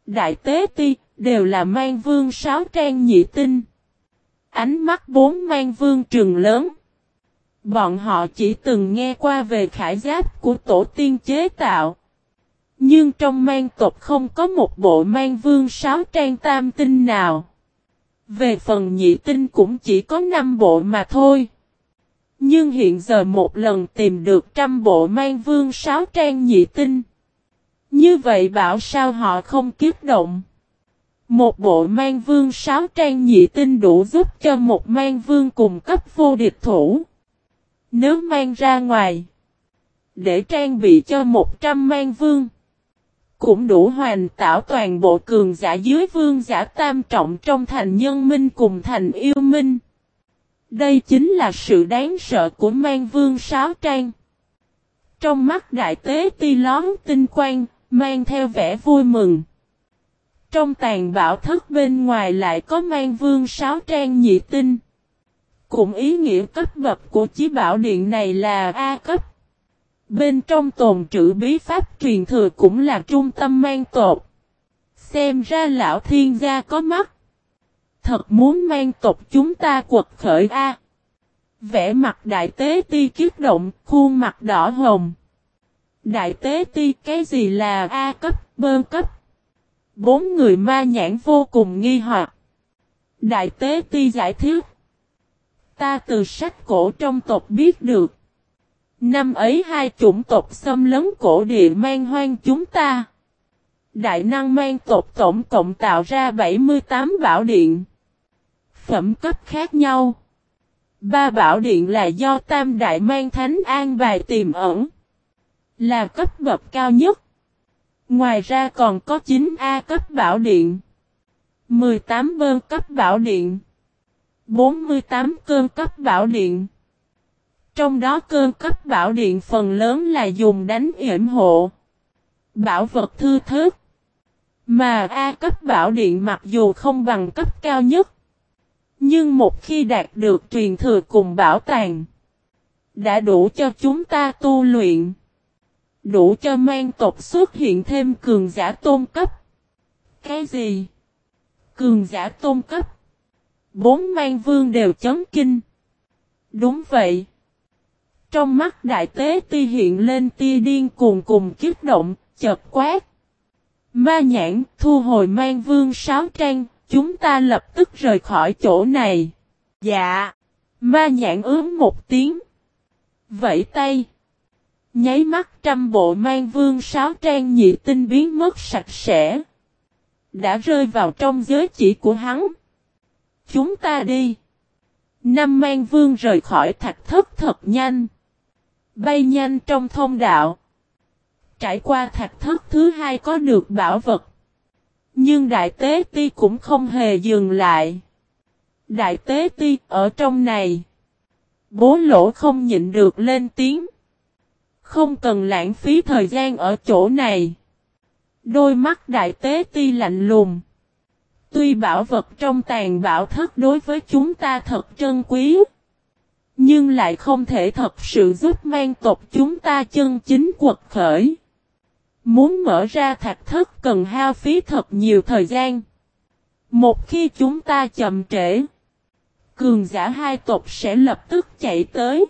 Đại tế ti, đều là mang vương sáo trang nhị tinh. Ánh mắt bốn mang vương trường lớn. Bọn họ chỉ từng nghe qua về khải giáp của tổ tiên chế tạo. Nhưng trong mang tộc không có một bộ mang vương sáo trang tam tinh nào. Về phần nhị tinh cũng chỉ có 5 bộ mà thôi. Nhưng hiện giờ một lần tìm được trăm bộ mang vương sáu trang nhị tinh. Như vậy bảo sao họ không kiếp động. Một bộ mang vương sáu trang nhị tinh đủ giúp cho một mang vương cùng cấp vô địch thủ. Nếu mang ra ngoài. Để trang bị cho một trăm mang vương cũng đủ hoàn tạo toàn bộ cường giả dưới vương giả tam trọng trong thành nhân minh cùng thành yêu minh. Đây chính là sự đáng sợ của mang vương sáo trang. Trong mắt đại tế ti lón tinh quang, mang theo vẻ vui mừng. Trong tàn bảo thất bên ngoài lại có mang vương sáo trang nhị tinh. Cũng ý nghĩa cấp bậc của chí bảo điện này là A cấp. Bên trong tồn trữ bí pháp truyền thừa cũng là trung tâm mang tột. Xem ra lão thiên gia có mắt. Thật muốn mang tộc chúng ta quật khởi A. Vẽ mặt đại tế ti kiếp động, khuôn mặt đỏ hồng. Đại tế ti cái gì là A cấp, bơ cấp? Bốn người ma nhãn vô cùng nghi hoặc. Đại tế ti giải thích. Ta từ sách cổ trong tộc biết được. Năm ấy hai chủng tộc xâm lấn cổ địa mang hoang chúng ta. Đại năng mang tộc tổng cộng tạo ra 78 bảo điện. Phẩm cấp khác nhau. Ba bảo điện là do Tam Đại mang Thánh An bài tiềm ẩn. Là cấp bậc cao nhất. Ngoài ra còn có 9A cấp bảo điện. 18 bơn cấp bảo điện. 48 cơn cấp bảo điện. Trong đó cơ cấp bảo điện phần lớn là dùng đánh yểm hộ. Bảo vật thư thớt. Mà A cấp bảo điện mặc dù không bằng cấp cao nhất. Nhưng một khi đạt được truyền thừa cùng bảo tàng. Đã đủ cho chúng ta tu luyện. Đủ cho mang tộc xuất hiện thêm cường giả tôn cấp. Cái gì? Cường giả tôn cấp. Bốn mang vương đều chấn kinh. Đúng vậy. Trong mắt đại tế ti hiện lên tia điên cuồng cùng kiếp động, chợt quát. Ma nhãn thu hồi mang vương sáo trang, chúng ta lập tức rời khỏi chỗ này. Dạ. Ma nhãn ướm một tiếng. Vẫy tay. Nháy mắt trăm bộ mang vương sáo trang nhị tinh biến mất sạch sẽ. Đã rơi vào trong giới chỉ của hắn. Chúng ta đi. Năm mang vương rời khỏi thạch thất thật nhanh. Bay nhanh trong thông đạo. Trải qua thạch thất thứ hai có được bảo vật. Nhưng đại tế ti cũng không hề dừng lại. Đại tế ti ở trong này. Bố lỗ không nhịn được lên tiếng. Không cần lãng phí thời gian ở chỗ này. Đôi mắt đại tế ti lạnh lùng. Tuy bảo vật trong tàn bảo thất đối với chúng ta thật trân quý. Nhưng lại không thể thật sự giúp mang tộc chúng ta chân chính quật khởi. Muốn mở ra thạch thất cần hao phí thật nhiều thời gian. Một khi chúng ta chậm trễ, cường giả hai tộc sẽ lập tức chạy tới.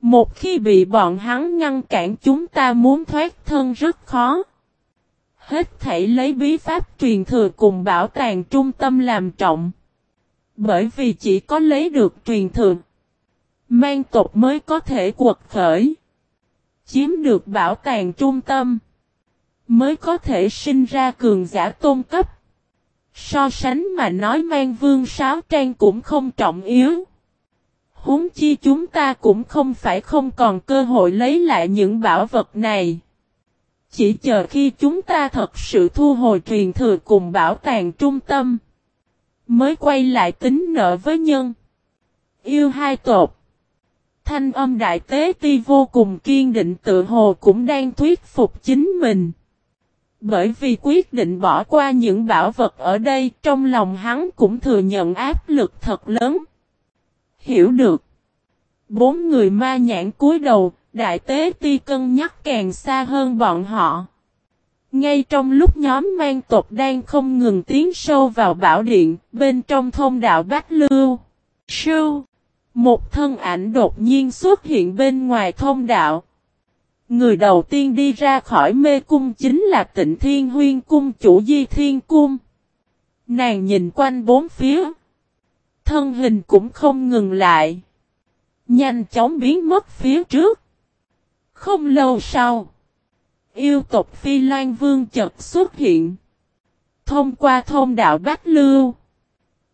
Một khi bị bọn hắn ngăn cản chúng ta muốn thoát thân rất khó. Hết thảy lấy bí pháp truyền thừa cùng bảo tàng trung tâm làm trọng. Bởi vì chỉ có lấy được truyền thừa, mang tộc mới có thể quật khởi. Chiếm được bảo tàng trung tâm, mới có thể sinh ra cường giả tôn cấp. So sánh mà nói mang vương sáo trang cũng không trọng yếu. Húng chi chúng ta cũng không phải không còn cơ hội lấy lại những bảo vật này. Chỉ chờ khi chúng ta thật sự thu hồi truyền thừa cùng bảo tàng trung tâm. Mới quay lại tính nợ với nhân. Yêu hai tột. Thanh âm đại tế ti vô cùng kiên định tự hồ cũng đang thuyết phục chính mình. Bởi vì quyết định bỏ qua những bảo vật ở đây trong lòng hắn cũng thừa nhận áp lực thật lớn. Hiểu được. Bốn người ma nhãn cúi đầu, đại tế ti cân nhắc càng xa hơn bọn họ. Ngay trong lúc nhóm mang tộc đang không ngừng tiến sâu vào bảo điện, bên trong thông đạo Bách Lưu. Sưu. Một thân ảnh đột nhiên xuất hiện bên ngoài thông đạo. Người đầu tiên đi ra khỏi mê cung chính là tịnh thiên huyên cung chủ di thiên cung. Nàng nhìn quanh bốn phía. Thân hình cũng không ngừng lại. Nhanh chóng biến mất phía trước. Không lâu sau. Yêu tộc Phi Loan Vương chợt xuất hiện. Thông qua thông đạo Bách Lưu.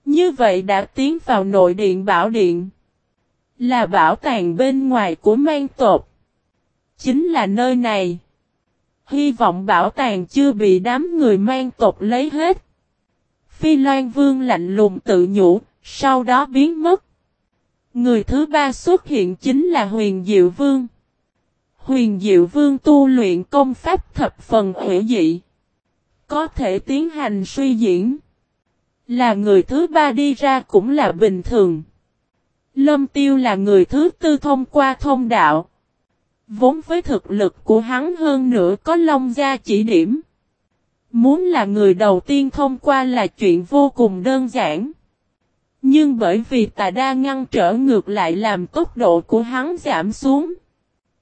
Như vậy đã tiến vào nội điện bảo điện. Là bảo tàng bên ngoài của mang tộc. Chính là nơi này. Hy vọng bảo tàng chưa bị đám người mang tộc lấy hết. Phi Loan Vương lạnh lùng tự nhủ, sau đó biến mất. Người thứ ba xuất hiện chính là Huyền Diệu Vương. Huyền Diệu Vương tu luyện công pháp thập phần hữu dị. Có thể tiến hành suy diễn. Là người thứ ba đi ra cũng là bình thường. Lâm Tiêu là người thứ tư thông qua thông đạo. Vốn với thực lực của hắn hơn nữa có Long Gia chỉ điểm. Muốn là người đầu tiên thông qua là chuyện vô cùng đơn giản. Nhưng bởi vì tà đa ngăn trở ngược lại làm tốc độ của hắn giảm xuống.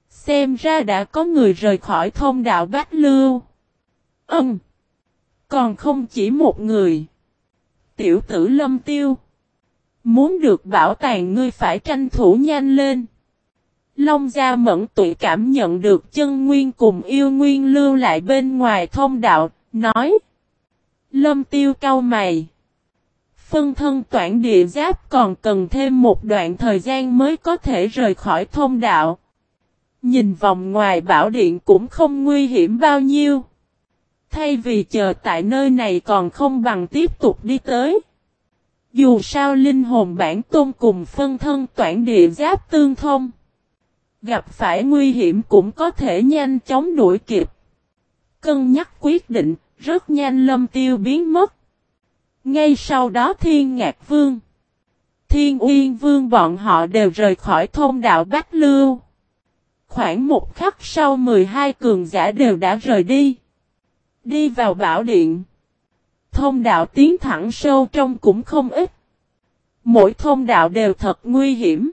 Xem ra đã có người rời khỏi thông đạo Bách Lưu. Ừm. Còn không chỉ một người. Tiểu tử lâm tiêu. Muốn được bảo tàng ngươi phải tranh thủ nhanh lên. Long Gia Mẫn tụi cảm nhận được chân nguyên cùng yêu nguyên lưu lại bên ngoài thông đạo, nói. Lâm tiêu cau mày. Phân thân toản địa giáp còn cần thêm một đoạn thời gian mới có thể rời khỏi thông đạo. Nhìn vòng ngoài bảo điện cũng không nguy hiểm bao nhiêu. Thay vì chờ tại nơi này còn không bằng tiếp tục đi tới. Dù sao linh hồn bản tôn cùng phân thân toản địa giáp tương thông. Gặp phải nguy hiểm cũng có thể nhanh chóng đuổi kịp. Cân nhắc quyết định, rất nhanh lâm tiêu biến mất. Ngay sau đó thiên ngạc vương. Thiên uyên vương bọn họ đều rời khỏi thông đạo Bách Lưu. Khoảng một khắc sau 12 cường giả đều đã rời đi. Đi vào bảo điện. Thông đạo tiến thẳng sâu trong cũng không ít. Mỗi thông đạo đều thật nguy hiểm.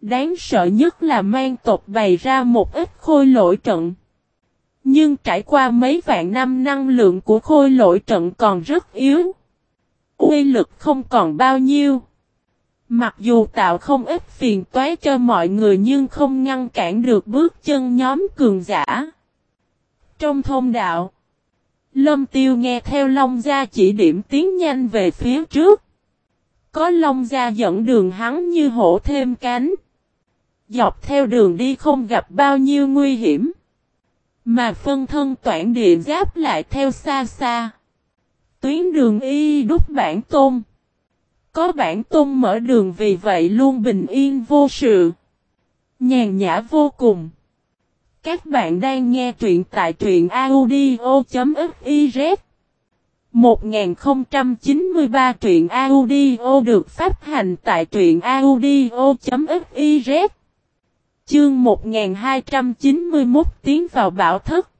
Đáng sợ nhất là mang tộc bày ra một ít khôi lỗi trận. Nhưng trải qua mấy vạn năm năng lượng của khôi lỗi trận còn rất yếu. Uy lực không còn bao nhiêu. Mặc dù tạo không ít phiền toái cho mọi người nhưng không ngăn cản được bước chân nhóm cường giả. Trong thông đạo, Lâm Tiêu nghe theo Long Gia chỉ điểm tiến nhanh về phía trước. Có Long Gia dẫn đường hắn như hổ thêm cánh. Dọc theo đường đi không gặp bao nhiêu nguy hiểm. Mà phân thân toản địa giáp lại theo xa xa. Tuyến đường y đúc bản tôn. Có bản tôn mở đường vì vậy luôn bình yên vô sự. Nhàn nhã vô cùng. Các bạn đang nghe truyện tại truyện audio.fiz 1093 truyện audio được phát hành tại truyện audio.fiz Chương 1291 tiến vào bảo thất.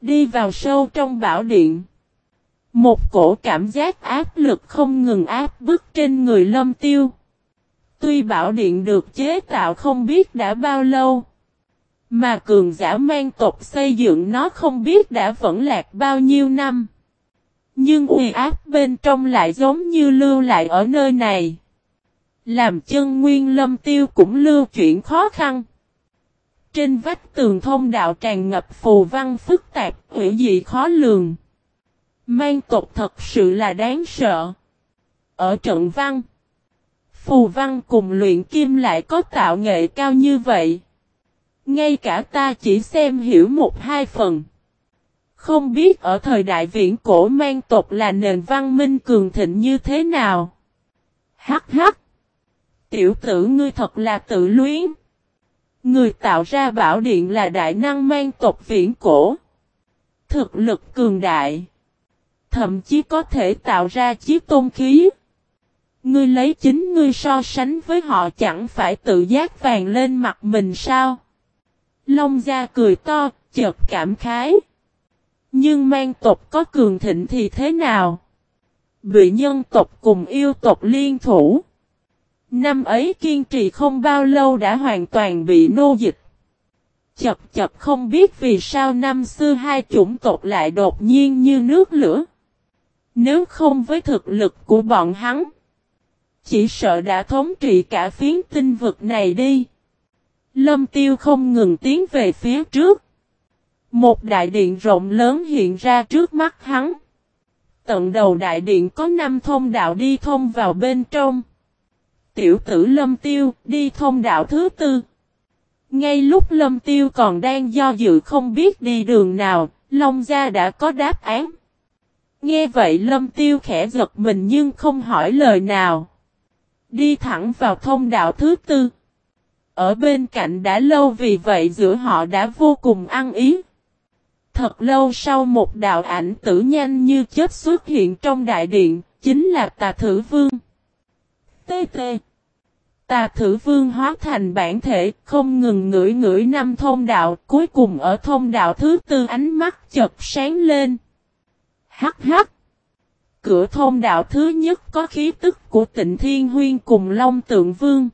Đi vào sâu trong bảo điện. Một cổ cảm giác áp lực không ngừng áp bức trên người lâm tiêu. Tuy bảo điện được chế tạo không biết đã bao lâu. Mà cường giả mang tộc xây dựng nó không biết đã vẫn lạc bao nhiêu năm. Nhưng uy áp bên trong lại giống như lưu lại ở nơi này. Làm chân nguyên lâm tiêu cũng lưu chuyển khó khăn. Trên vách tường thông đạo tràn ngập phù văn phức tạp, hữu dị khó lường. Mang tộc thật sự là đáng sợ. Ở trận văn, phù văn cùng luyện kim lại có tạo nghệ cao như vậy. Ngay cả ta chỉ xem hiểu một hai phần. Không biết ở thời đại viễn cổ mang tộc là nền văn minh cường thịnh như thế nào. Hắc hắc. Tiểu tử ngươi thật là tự luyến. Người tạo ra bảo điện là đại năng mang tộc viễn cổ. Thực lực cường đại. Thậm chí có thể tạo ra chiếc tôn khí. Ngươi lấy chính ngươi so sánh với họ chẳng phải tự giác vàng lên mặt mình sao? Long gia cười to, chợt cảm khái. Nhưng mang tộc có cường thịnh thì thế nào? Bị nhân tộc cùng yêu tộc liên thủ. Năm ấy kiên trì không bao lâu đã hoàn toàn bị nô dịch. Chập chập không biết vì sao năm xưa hai chủng tộc lại đột nhiên như nước lửa. Nếu không với thực lực của bọn hắn, chỉ sợ đã thống trị cả phiến tinh vực này đi. Lâm tiêu không ngừng tiến về phía trước. Một đại điện rộng lớn hiện ra trước mắt hắn. Tận đầu đại điện có năm thông đạo đi thông vào bên trong. Tiểu tử Lâm Tiêu đi thông đạo thứ tư. Ngay lúc Lâm Tiêu còn đang do dự không biết đi đường nào, Long Gia đã có đáp án. Nghe vậy Lâm Tiêu khẽ giật mình nhưng không hỏi lời nào. Đi thẳng vào thông đạo thứ tư. Ở bên cạnh đã lâu vì vậy giữa họ đã vô cùng ăn ý. Thật lâu sau một đạo ảnh tử nhanh như chết xuất hiện trong đại điện, chính là tà thử vương. Tê tê. Tà thử vương hóa thành bản thể, không ngừng ngửi ngửi năm thông đạo, cuối cùng ở thông đạo thứ tư ánh mắt chật sáng lên. Hắc hắc. Cửa thôn đạo thứ nhất có khí tức của tịnh Thiên Huyên cùng Long Tượng Vương.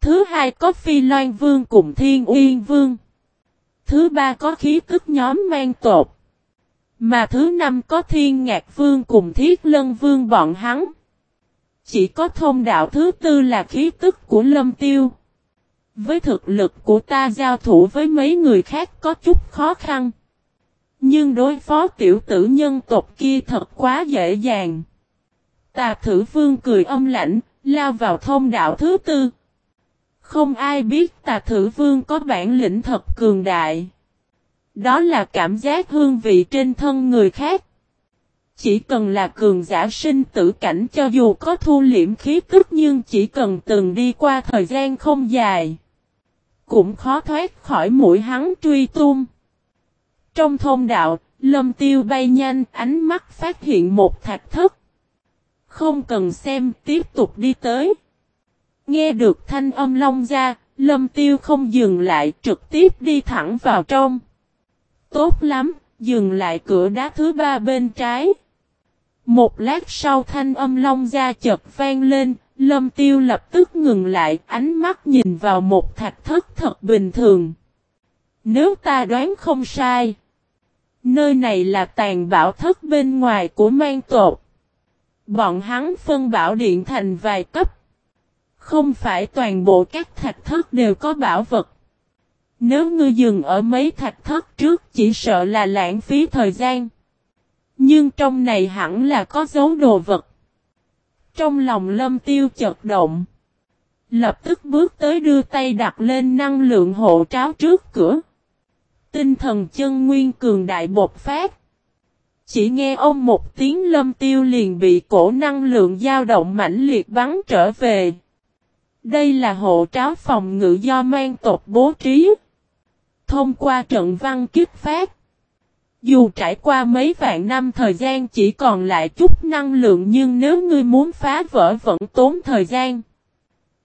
Thứ hai có Phi Loan Vương cùng Thiên Uyên Vương. Thứ ba có khí tức nhóm mang tột. Mà thứ năm có Thiên Ngạc Vương cùng Thiết Lân Vương bọn hắn. Chỉ có thông đạo thứ tư là khí tức của Lâm Tiêu. Với thực lực của ta giao thủ với mấy người khác có chút khó khăn. Nhưng đối phó tiểu tử nhân tộc kia thật quá dễ dàng. Tà thử vương cười âm lãnh, lao vào thông đạo thứ tư. Không ai biết tà thử vương có bản lĩnh thật cường đại. Đó là cảm giác hương vị trên thân người khác. Chỉ cần là cường giả sinh tử cảnh cho dù có thu liễm khí tức nhưng chỉ cần từng đi qua thời gian không dài. Cũng khó thoát khỏi mũi hắn truy tung. Trong thông đạo, lâm tiêu bay nhanh ánh mắt phát hiện một thạch thất. Không cần xem tiếp tục đi tới. Nghe được thanh âm long ra, lâm tiêu không dừng lại trực tiếp đi thẳng vào trong. Tốt lắm, dừng lại cửa đá thứ ba bên trái. Một lát sau thanh âm long ra chợt vang lên, lâm tiêu lập tức ngừng lại ánh mắt nhìn vào một thạch thất thật bình thường. Nếu ta đoán không sai. Nơi này là tàn bảo thất bên ngoài của mang tột. Bọn hắn phân bảo điện thành vài cấp. Không phải toàn bộ các thạch thất đều có bảo vật. Nếu ngươi dừng ở mấy thạch thất trước chỉ sợ là lãng phí thời gian. Nhưng trong này hẳn là có dấu đồ vật. Trong lòng lâm tiêu chật động. Lập tức bước tới đưa tay đặt lên năng lượng hộ tráo trước cửa. Tinh thần chân nguyên cường đại bột phát. Chỉ nghe ông một tiếng lâm tiêu liền bị cổ năng lượng dao động mãnh liệt bắn trở về. Đây là hộ tráo phòng ngự do mang tộc bố trí. Thông qua trận văn kiếp phát. Dù trải qua mấy vạn năm thời gian chỉ còn lại chút năng lượng nhưng nếu ngươi muốn phá vỡ vẫn tốn thời gian.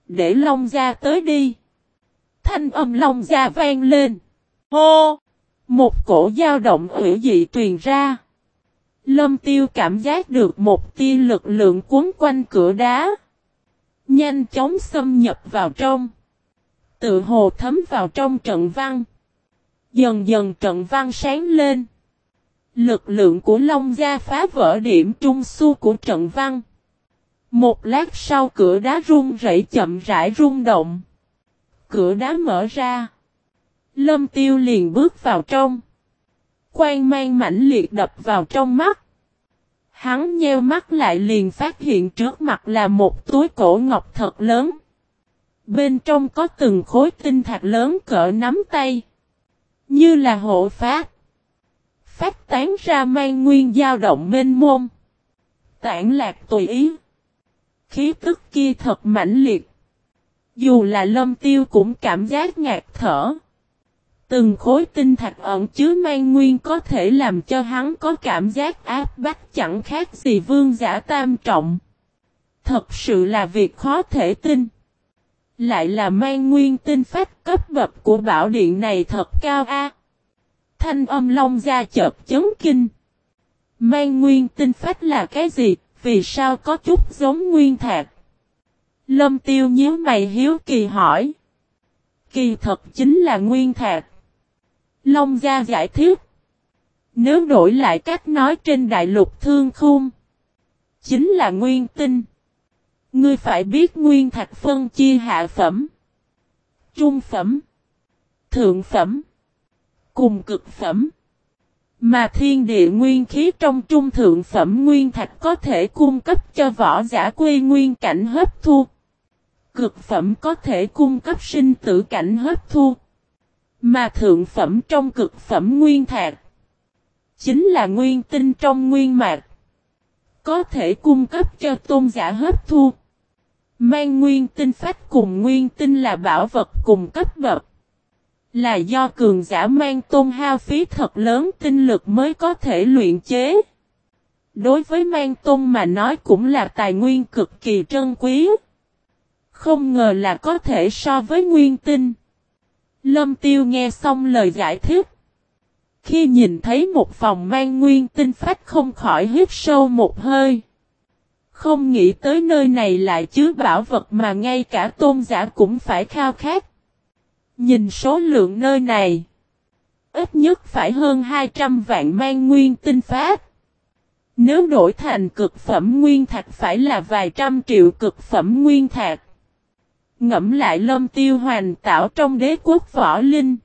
Để Long Gia tới đi. Thanh âm Long Gia vang lên. Hô! Một cổ dao động hữu dị truyền ra. Lâm tiêu cảm giác được một tia lực lượng cuốn quanh cửa đá. Nhanh chóng xâm nhập vào trong. Tự hồ thấm vào trong trận văn. Dần dần trận văn sáng lên. Lực lượng của Long Gia phá vỡ điểm trung su của trận văn. Một lát sau cửa đá rung rẩy chậm rãi rung động. Cửa đá mở ra. Lâm tiêu liền bước vào trong. Quang mang mãnh liệt đập vào trong mắt. Hắn nheo mắt lại liền phát hiện trước mặt là một túi cổ ngọc thật lớn. Bên trong có từng khối tinh thạch lớn cỡ nắm tay. Như là hộ phát. Phát tán ra mang nguyên dao động mênh môn. Tản lạc tùy ý. Khí tức kia thật mãnh liệt. Dù là lâm tiêu cũng cảm giác ngạt thở. Từng khối tinh thạch ẩn chứa mang nguyên có thể làm cho hắn có cảm giác áp bách chẳng khác gì vương giả tam trọng. Thật sự là việc khó thể tin. Lại là mang nguyên tinh phách cấp bậc của bảo điện này thật cao a. Thanh âm long ra chợt chấn kinh. Mang nguyên tinh phách là cái gì, vì sao có chút giống nguyên thạc? Lâm tiêu nhíu mày hiếu kỳ hỏi. Kỳ thật chính là nguyên thạc. Long Gia giải thích. Nếu đổi lại cách nói trên đại lục thương khung. Chính là nguyên tinh. Ngươi phải biết nguyên thạch phân chia hạ phẩm. Trung phẩm. Thượng phẩm. Cùng cực phẩm. Mà thiên địa nguyên khí trong trung thượng phẩm nguyên thạch có thể cung cấp cho võ giả quê nguyên cảnh hấp thu. Cực phẩm có thể cung cấp sinh tử cảnh hấp thu. Mà thượng phẩm trong cực phẩm nguyên thạc. Chính là nguyên tinh trong nguyên mạc. Có thể cung cấp cho tôn giả hấp thu. Mang nguyên tinh phách cùng nguyên tinh là bảo vật cùng cấp bậc. Là do cường giả mang tôn hao phí thật lớn tinh lực mới có thể luyện chế. Đối với mang tôn mà nói cũng là tài nguyên cực kỳ trân quý. Không ngờ là có thể so với nguyên tinh. Lâm Tiêu nghe xong lời giải thích. Khi nhìn thấy một phòng mang nguyên tinh phách không khỏi hít sâu một hơi. Không nghĩ tới nơi này lại chứa bảo vật mà ngay cả tôn giả cũng phải khao khát. Nhìn số lượng nơi này. Ít nhất phải hơn 200 vạn mang nguyên tinh phách. Nếu đổi thành cực phẩm nguyên thạch phải là vài trăm triệu cực phẩm nguyên thạch. Ngẫm lại lâm tiêu hoàn tạo trong đế quốc võ linh.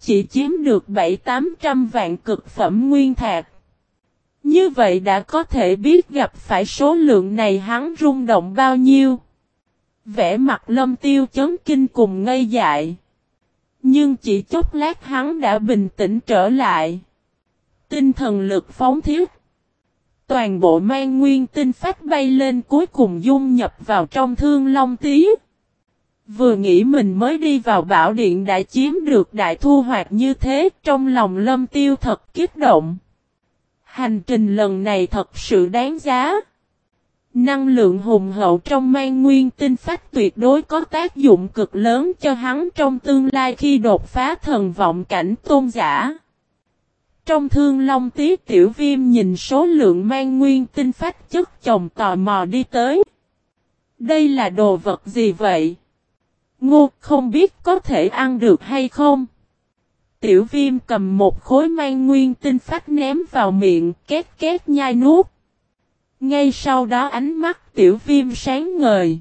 Chỉ chiếm được 7-800 vạn cực phẩm nguyên thạch. Như vậy đã có thể biết gặp phải số lượng này hắn rung động bao nhiêu. Vẽ mặt lâm tiêu chấn kinh cùng ngây dại. Nhưng chỉ chốc lát hắn đã bình tĩnh trở lại. Tinh thần lực phóng thiết. Toàn bộ mang nguyên tinh phát bay lên cuối cùng dung nhập vào trong thương long tí. Vừa nghĩ mình mới đi vào bảo điện đã chiếm được đại thu hoạch như thế, trong lòng lâm tiêu thật kích động. Hành trình lần này thật sự đáng giá. Năng lượng hùng hậu trong mang nguyên tinh phách tuyệt đối có tác dụng cực lớn cho hắn trong tương lai khi đột phá thần vọng cảnh tôn giả. Trong thương long tí tiểu viêm nhìn số lượng mang nguyên tinh phách chất chồng tò mò đi tới. Đây là đồ vật gì vậy? Ngô không biết có thể ăn được hay không? Tiểu viêm cầm một khối mang nguyên tinh phát ném vào miệng, két két nhai nuốt. Ngay sau đó ánh mắt tiểu viêm sáng ngời.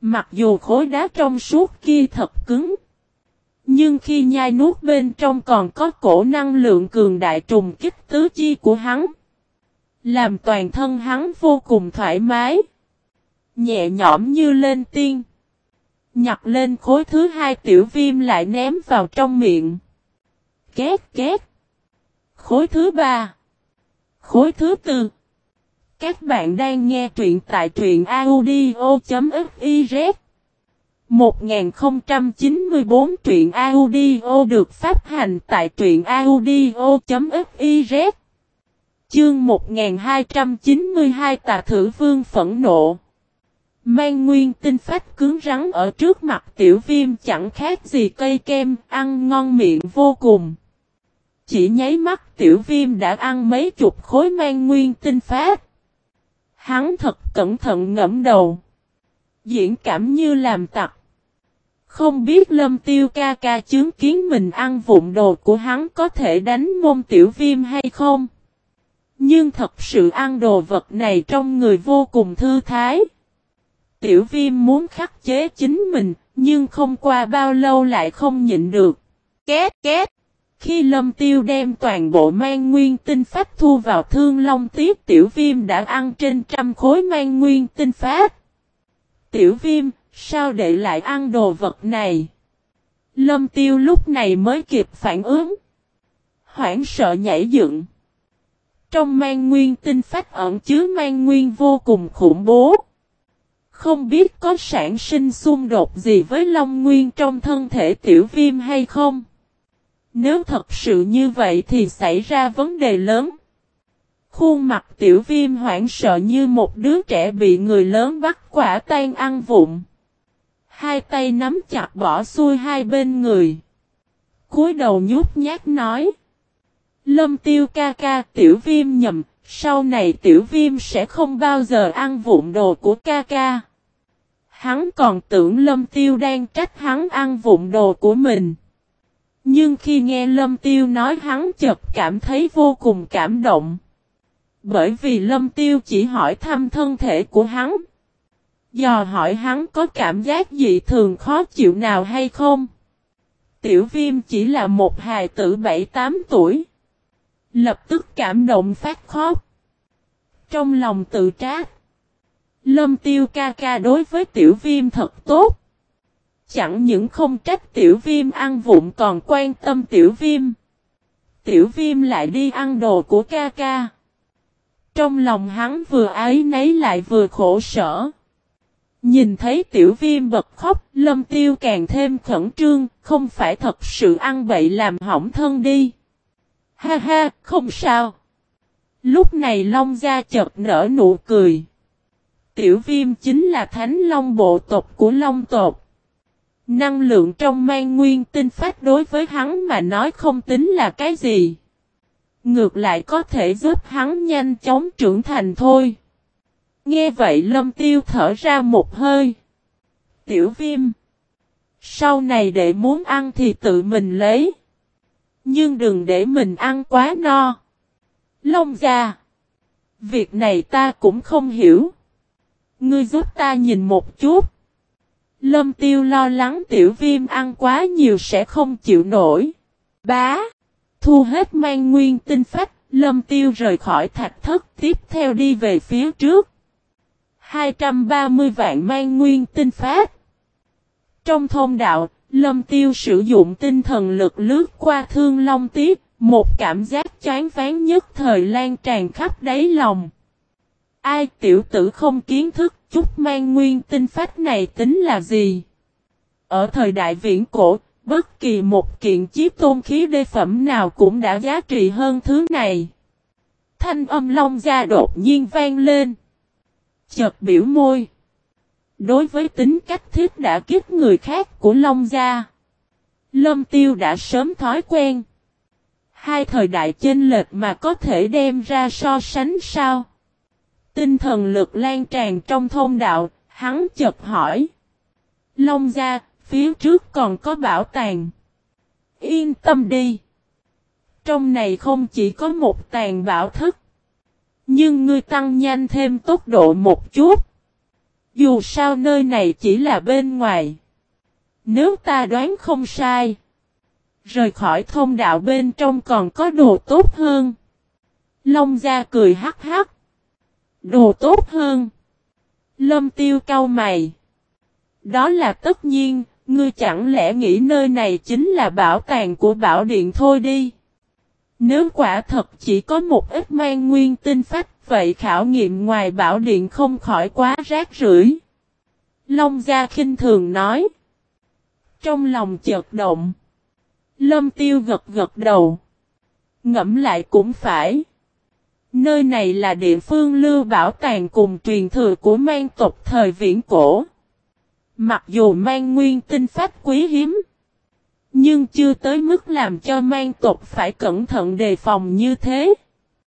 Mặc dù khối đá trong suốt kia thật cứng. Nhưng khi nhai nuốt bên trong còn có cổ năng lượng cường đại trùng kích tứ chi của hắn. Làm toàn thân hắn vô cùng thoải mái. Nhẹ nhõm như lên tiên. Nhặt lên khối thứ hai tiểu viêm lại ném vào trong miệng. Két két. Khối thứ ba. Khối thứ tư. Các bạn đang nghe truyện tại truyện audio.fiz 1094 truyện audio được phát hành tại truyện audio.fiz Chương 1292 tà thử vương phẫn nộ Mang nguyên tinh phách cứng rắn ở trước mặt tiểu viêm chẳng khác gì cây kem, ăn ngon miệng vô cùng. Chỉ nháy mắt tiểu viêm đã ăn mấy chục khối mang nguyên tinh phát. Hắn thật cẩn thận ngẫm đầu. Diễn cảm như làm tặc. Không biết lâm tiêu ca ca chứng kiến mình ăn vụn đồ của hắn có thể đánh môn tiểu viêm hay không. Nhưng thật sự ăn đồ vật này trong người vô cùng thư thái. Tiểu viêm muốn khắc chế chính mình, nhưng không qua bao lâu lại không nhịn được. Két két. Khi lâm tiêu đem toàn bộ mang nguyên tinh phát thu vào thương long tiết tiểu viêm đã ăn trên trăm khối mang nguyên tinh phát. Tiểu viêm, sao để lại ăn đồ vật này? Lâm tiêu lúc này mới kịp phản ứng. Hoảng sợ nhảy dựng. Trong mang nguyên tinh phát ẩn chứa mang nguyên vô cùng khủng bố. Không biết có sản sinh xung đột gì với Long Nguyên trong thân thể tiểu viêm hay không? Nếu thật sự như vậy thì xảy ra vấn đề lớn. Khuôn mặt tiểu viêm hoảng sợ như một đứa trẻ bị người lớn bắt quả tan ăn vụn. Hai tay nắm chặt bỏ xuôi hai bên người. cúi đầu nhút nhát nói. Lâm tiêu ca ca tiểu viêm nhầm, sau này tiểu viêm sẽ không bao giờ ăn vụn đồ của ca ca. Hắn còn tưởng lâm tiêu đang trách hắn ăn vụn đồ của mình. Nhưng khi nghe lâm tiêu nói hắn chợt cảm thấy vô cùng cảm động. Bởi vì lâm tiêu chỉ hỏi thăm thân thể của hắn. Dò hỏi hắn có cảm giác gì thường khó chịu nào hay không. Tiểu viêm chỉ là một hài tử 7-8 tuổi. Lập tức cảm động phát khóc. Trong lòng tự trách. Lâm tiêu ca ca đối với tiểu viêm thật tốt. Chẳng những không trách tiểu viêm ăn vụn còn quan tâm tiểu viêm. Tiểu viêm lại đi ăn đồ của ca ca. Trong lòng hắn vừa ái nấy lại vừa khổ sở. Nhìn thấy tiểu viêm bật khóc, lâm tiêu càng thêm khẩn trương, không phải thật sự ăn bậy làm hỏng thân đi. Ha ha, không sao. Lúc này Long Gia chợt nở nụ cười. Tiểu viêm chính là thánh long bộ tộc của long tộc. Năng lượng trong mang nguyên tinh phát đối với hắn mà nói không tính là cái gì. Ngược lại có thể giúp hắn nhanh chóng trưởng thành thôi. Nghe vậy lâm tiêu thở ra một hơi. Tiểu viêm. Sau này để muốn ăn thì tự mình lấy. Nhưng đừng để mình ăn quá no. Long gia. Việc này ta cũng không hiểu. Ngươi giúp ta nhìn một chút. Lâm tiêu lo lắng tiểu viêm ăn quá nhiều sẽ không chịu nổi. Bá. Thu hết mang nguyên tinh phách. Lâm tiêu rời khỏi thạch thất tiếp theo đi về phía trước. 230 vạn mang nguyên tinh phát. Trong thôn đạo, Lâm Tiêu sử dụng tinh thần lực lướt qua thương long tiếp, một cảm giác chán ván nhất thời lan tràn khắp đáy lòng. Ai tiểu tử không kiến thức chút mang nguyên tinh phách này tính là gì? Ở thời đại viễn cổ, bất kỳ một kiện chiếc tôn khí đê phẩm nào cũng đã giá trị hơn thứ này. Thanh âm long gia đột nhiên vang lên. Chợt biểu môi. Đối với tính cách thiết đã kiếp người khác của Long Gia, Lâm Tiêu đã sớm thói quen. Hai thời đại chênh lệch mà có thể đem ra so sánh sao? Tinh thần lực lan tràn trong thôn đạo, hắn chợt hỏi. Long Gia, phía trước còn có bảo tàng. Yên tâm đi. Trong này không chỉ có một tàn bảo thức. Nhưng ngươi tăng nhanh thêm tốc độ một chút. Dù sao nơi này chỉ là bên ngoài. Nếu ta đoán không sai. Rời khỏi thông đạo bên trong còn có đồ tốt hơn. Long gia cười hắc hắc. Đồ tốt hơn. Lâm tiêu cau mày. Đó là tất nhiên, ngươi chẳng lẽ nghĩ nơi này chính là bảo tàng của bảo điện thôi đi. Nếu quả thật chỉ có một ít mang nguyên tinh phách, vậy khảo nghiệm ngoài bảo điện không khỏi quá rác rưởi. Long Gia khinh thường nói. Trong lòng chợt động. Lâm Tiêu gật gật đầu. Ngẫm lại cũng phải. Nơi này là địa phương lưu bảo tàng cùng truyền thừa của mang tộc thời viễn cổ. Mặc dù mang nguyên tinh phách quý hiếm. Nhưng chưa tới mức làm cho mang tộc phải cẩn thận đề phòng như thế.